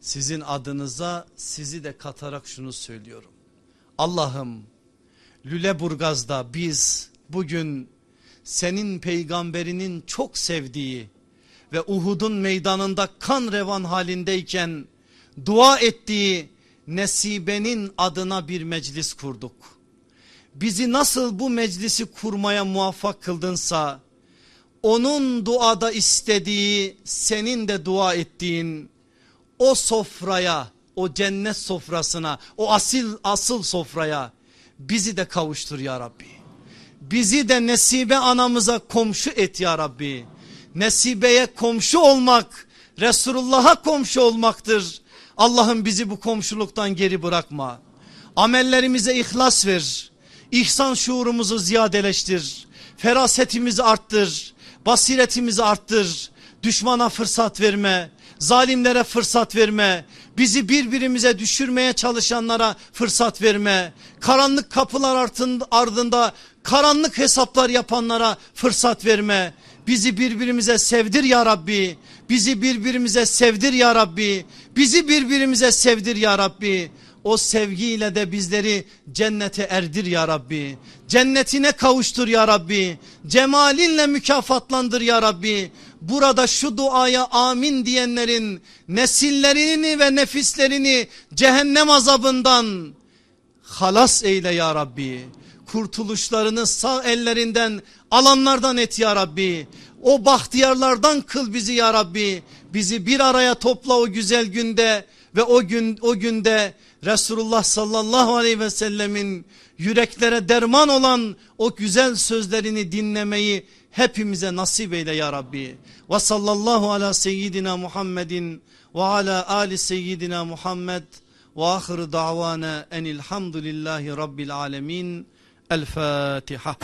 Sizin adınıza sizi de katarak şunu söylüyorum. Allah'ım Lüleburgaz'da biz bugün senin peygamberinin çok sevdiği ve Uhud'un meydanında kan revan halindeyken dua ettiği Nesibe'nin adına bir meclis kurduk. Bizi nasıl bu meclisi kurmaya muvaffak kıldınsa onun duada istediği senin de dua ettiğin o sofraya o cennet sofrasına o asil asıl sofraya bizi de kavuştur ya Rabbi. Bizi de Nesibe anamıza komşu et ya Rabbi. Nesibe'ye komşu olmak Resulullah'a komşu olmaktır. Allah'ım bizi bu komşuluktan geri bırakma. Amellerimize ihlas ver. İhsan şuurumuzu ziyadeleştir. Ferasetimizi arttır. Basiretimizi arttır. Düşmana fırsat verme. Zalimlere fırsat verme. Bizi birbirimize düşürmeye çalışanlara fırsat verme. Karanlık kapılar ardında karanlık hesaplar yapanlara fırsat verme. Bizi birbirimize sevdir ya Rabbi. Bizi birbirimize sevdir ya Rabbi. Bizi birbirimize sevdir ya Rabbi. O sevgiyle de bizleri cennete erdir ya Rabbi. Cennetine kavuştur ya Rabbi. Cemalinle mükafatlandır ya Rabbi. Burada şu duaya amin diyenlerin nesillerini ve nefislerini cehennem azabından halas eyle ya Rabbi. Kurtuluşlarını sağ ellerinden alanlardan et ya Rabbi. O bahtiyarlardan kıl bizi ya Rabbi. Bizi bir araya topla o güzel günde ve o gün o günde Resulullah sallallahu aleyhi ve sellemin yüreklere derman olan o güzel sözlerini dinlemeyi hepimize nasip eyle ya Rabbi. Ve sallallahu ala seyyidina Muhammedin ve ala ali seyyidina Muhammed ve ahir davana enilhamdülillahi rabbil alemin. El Fatiha.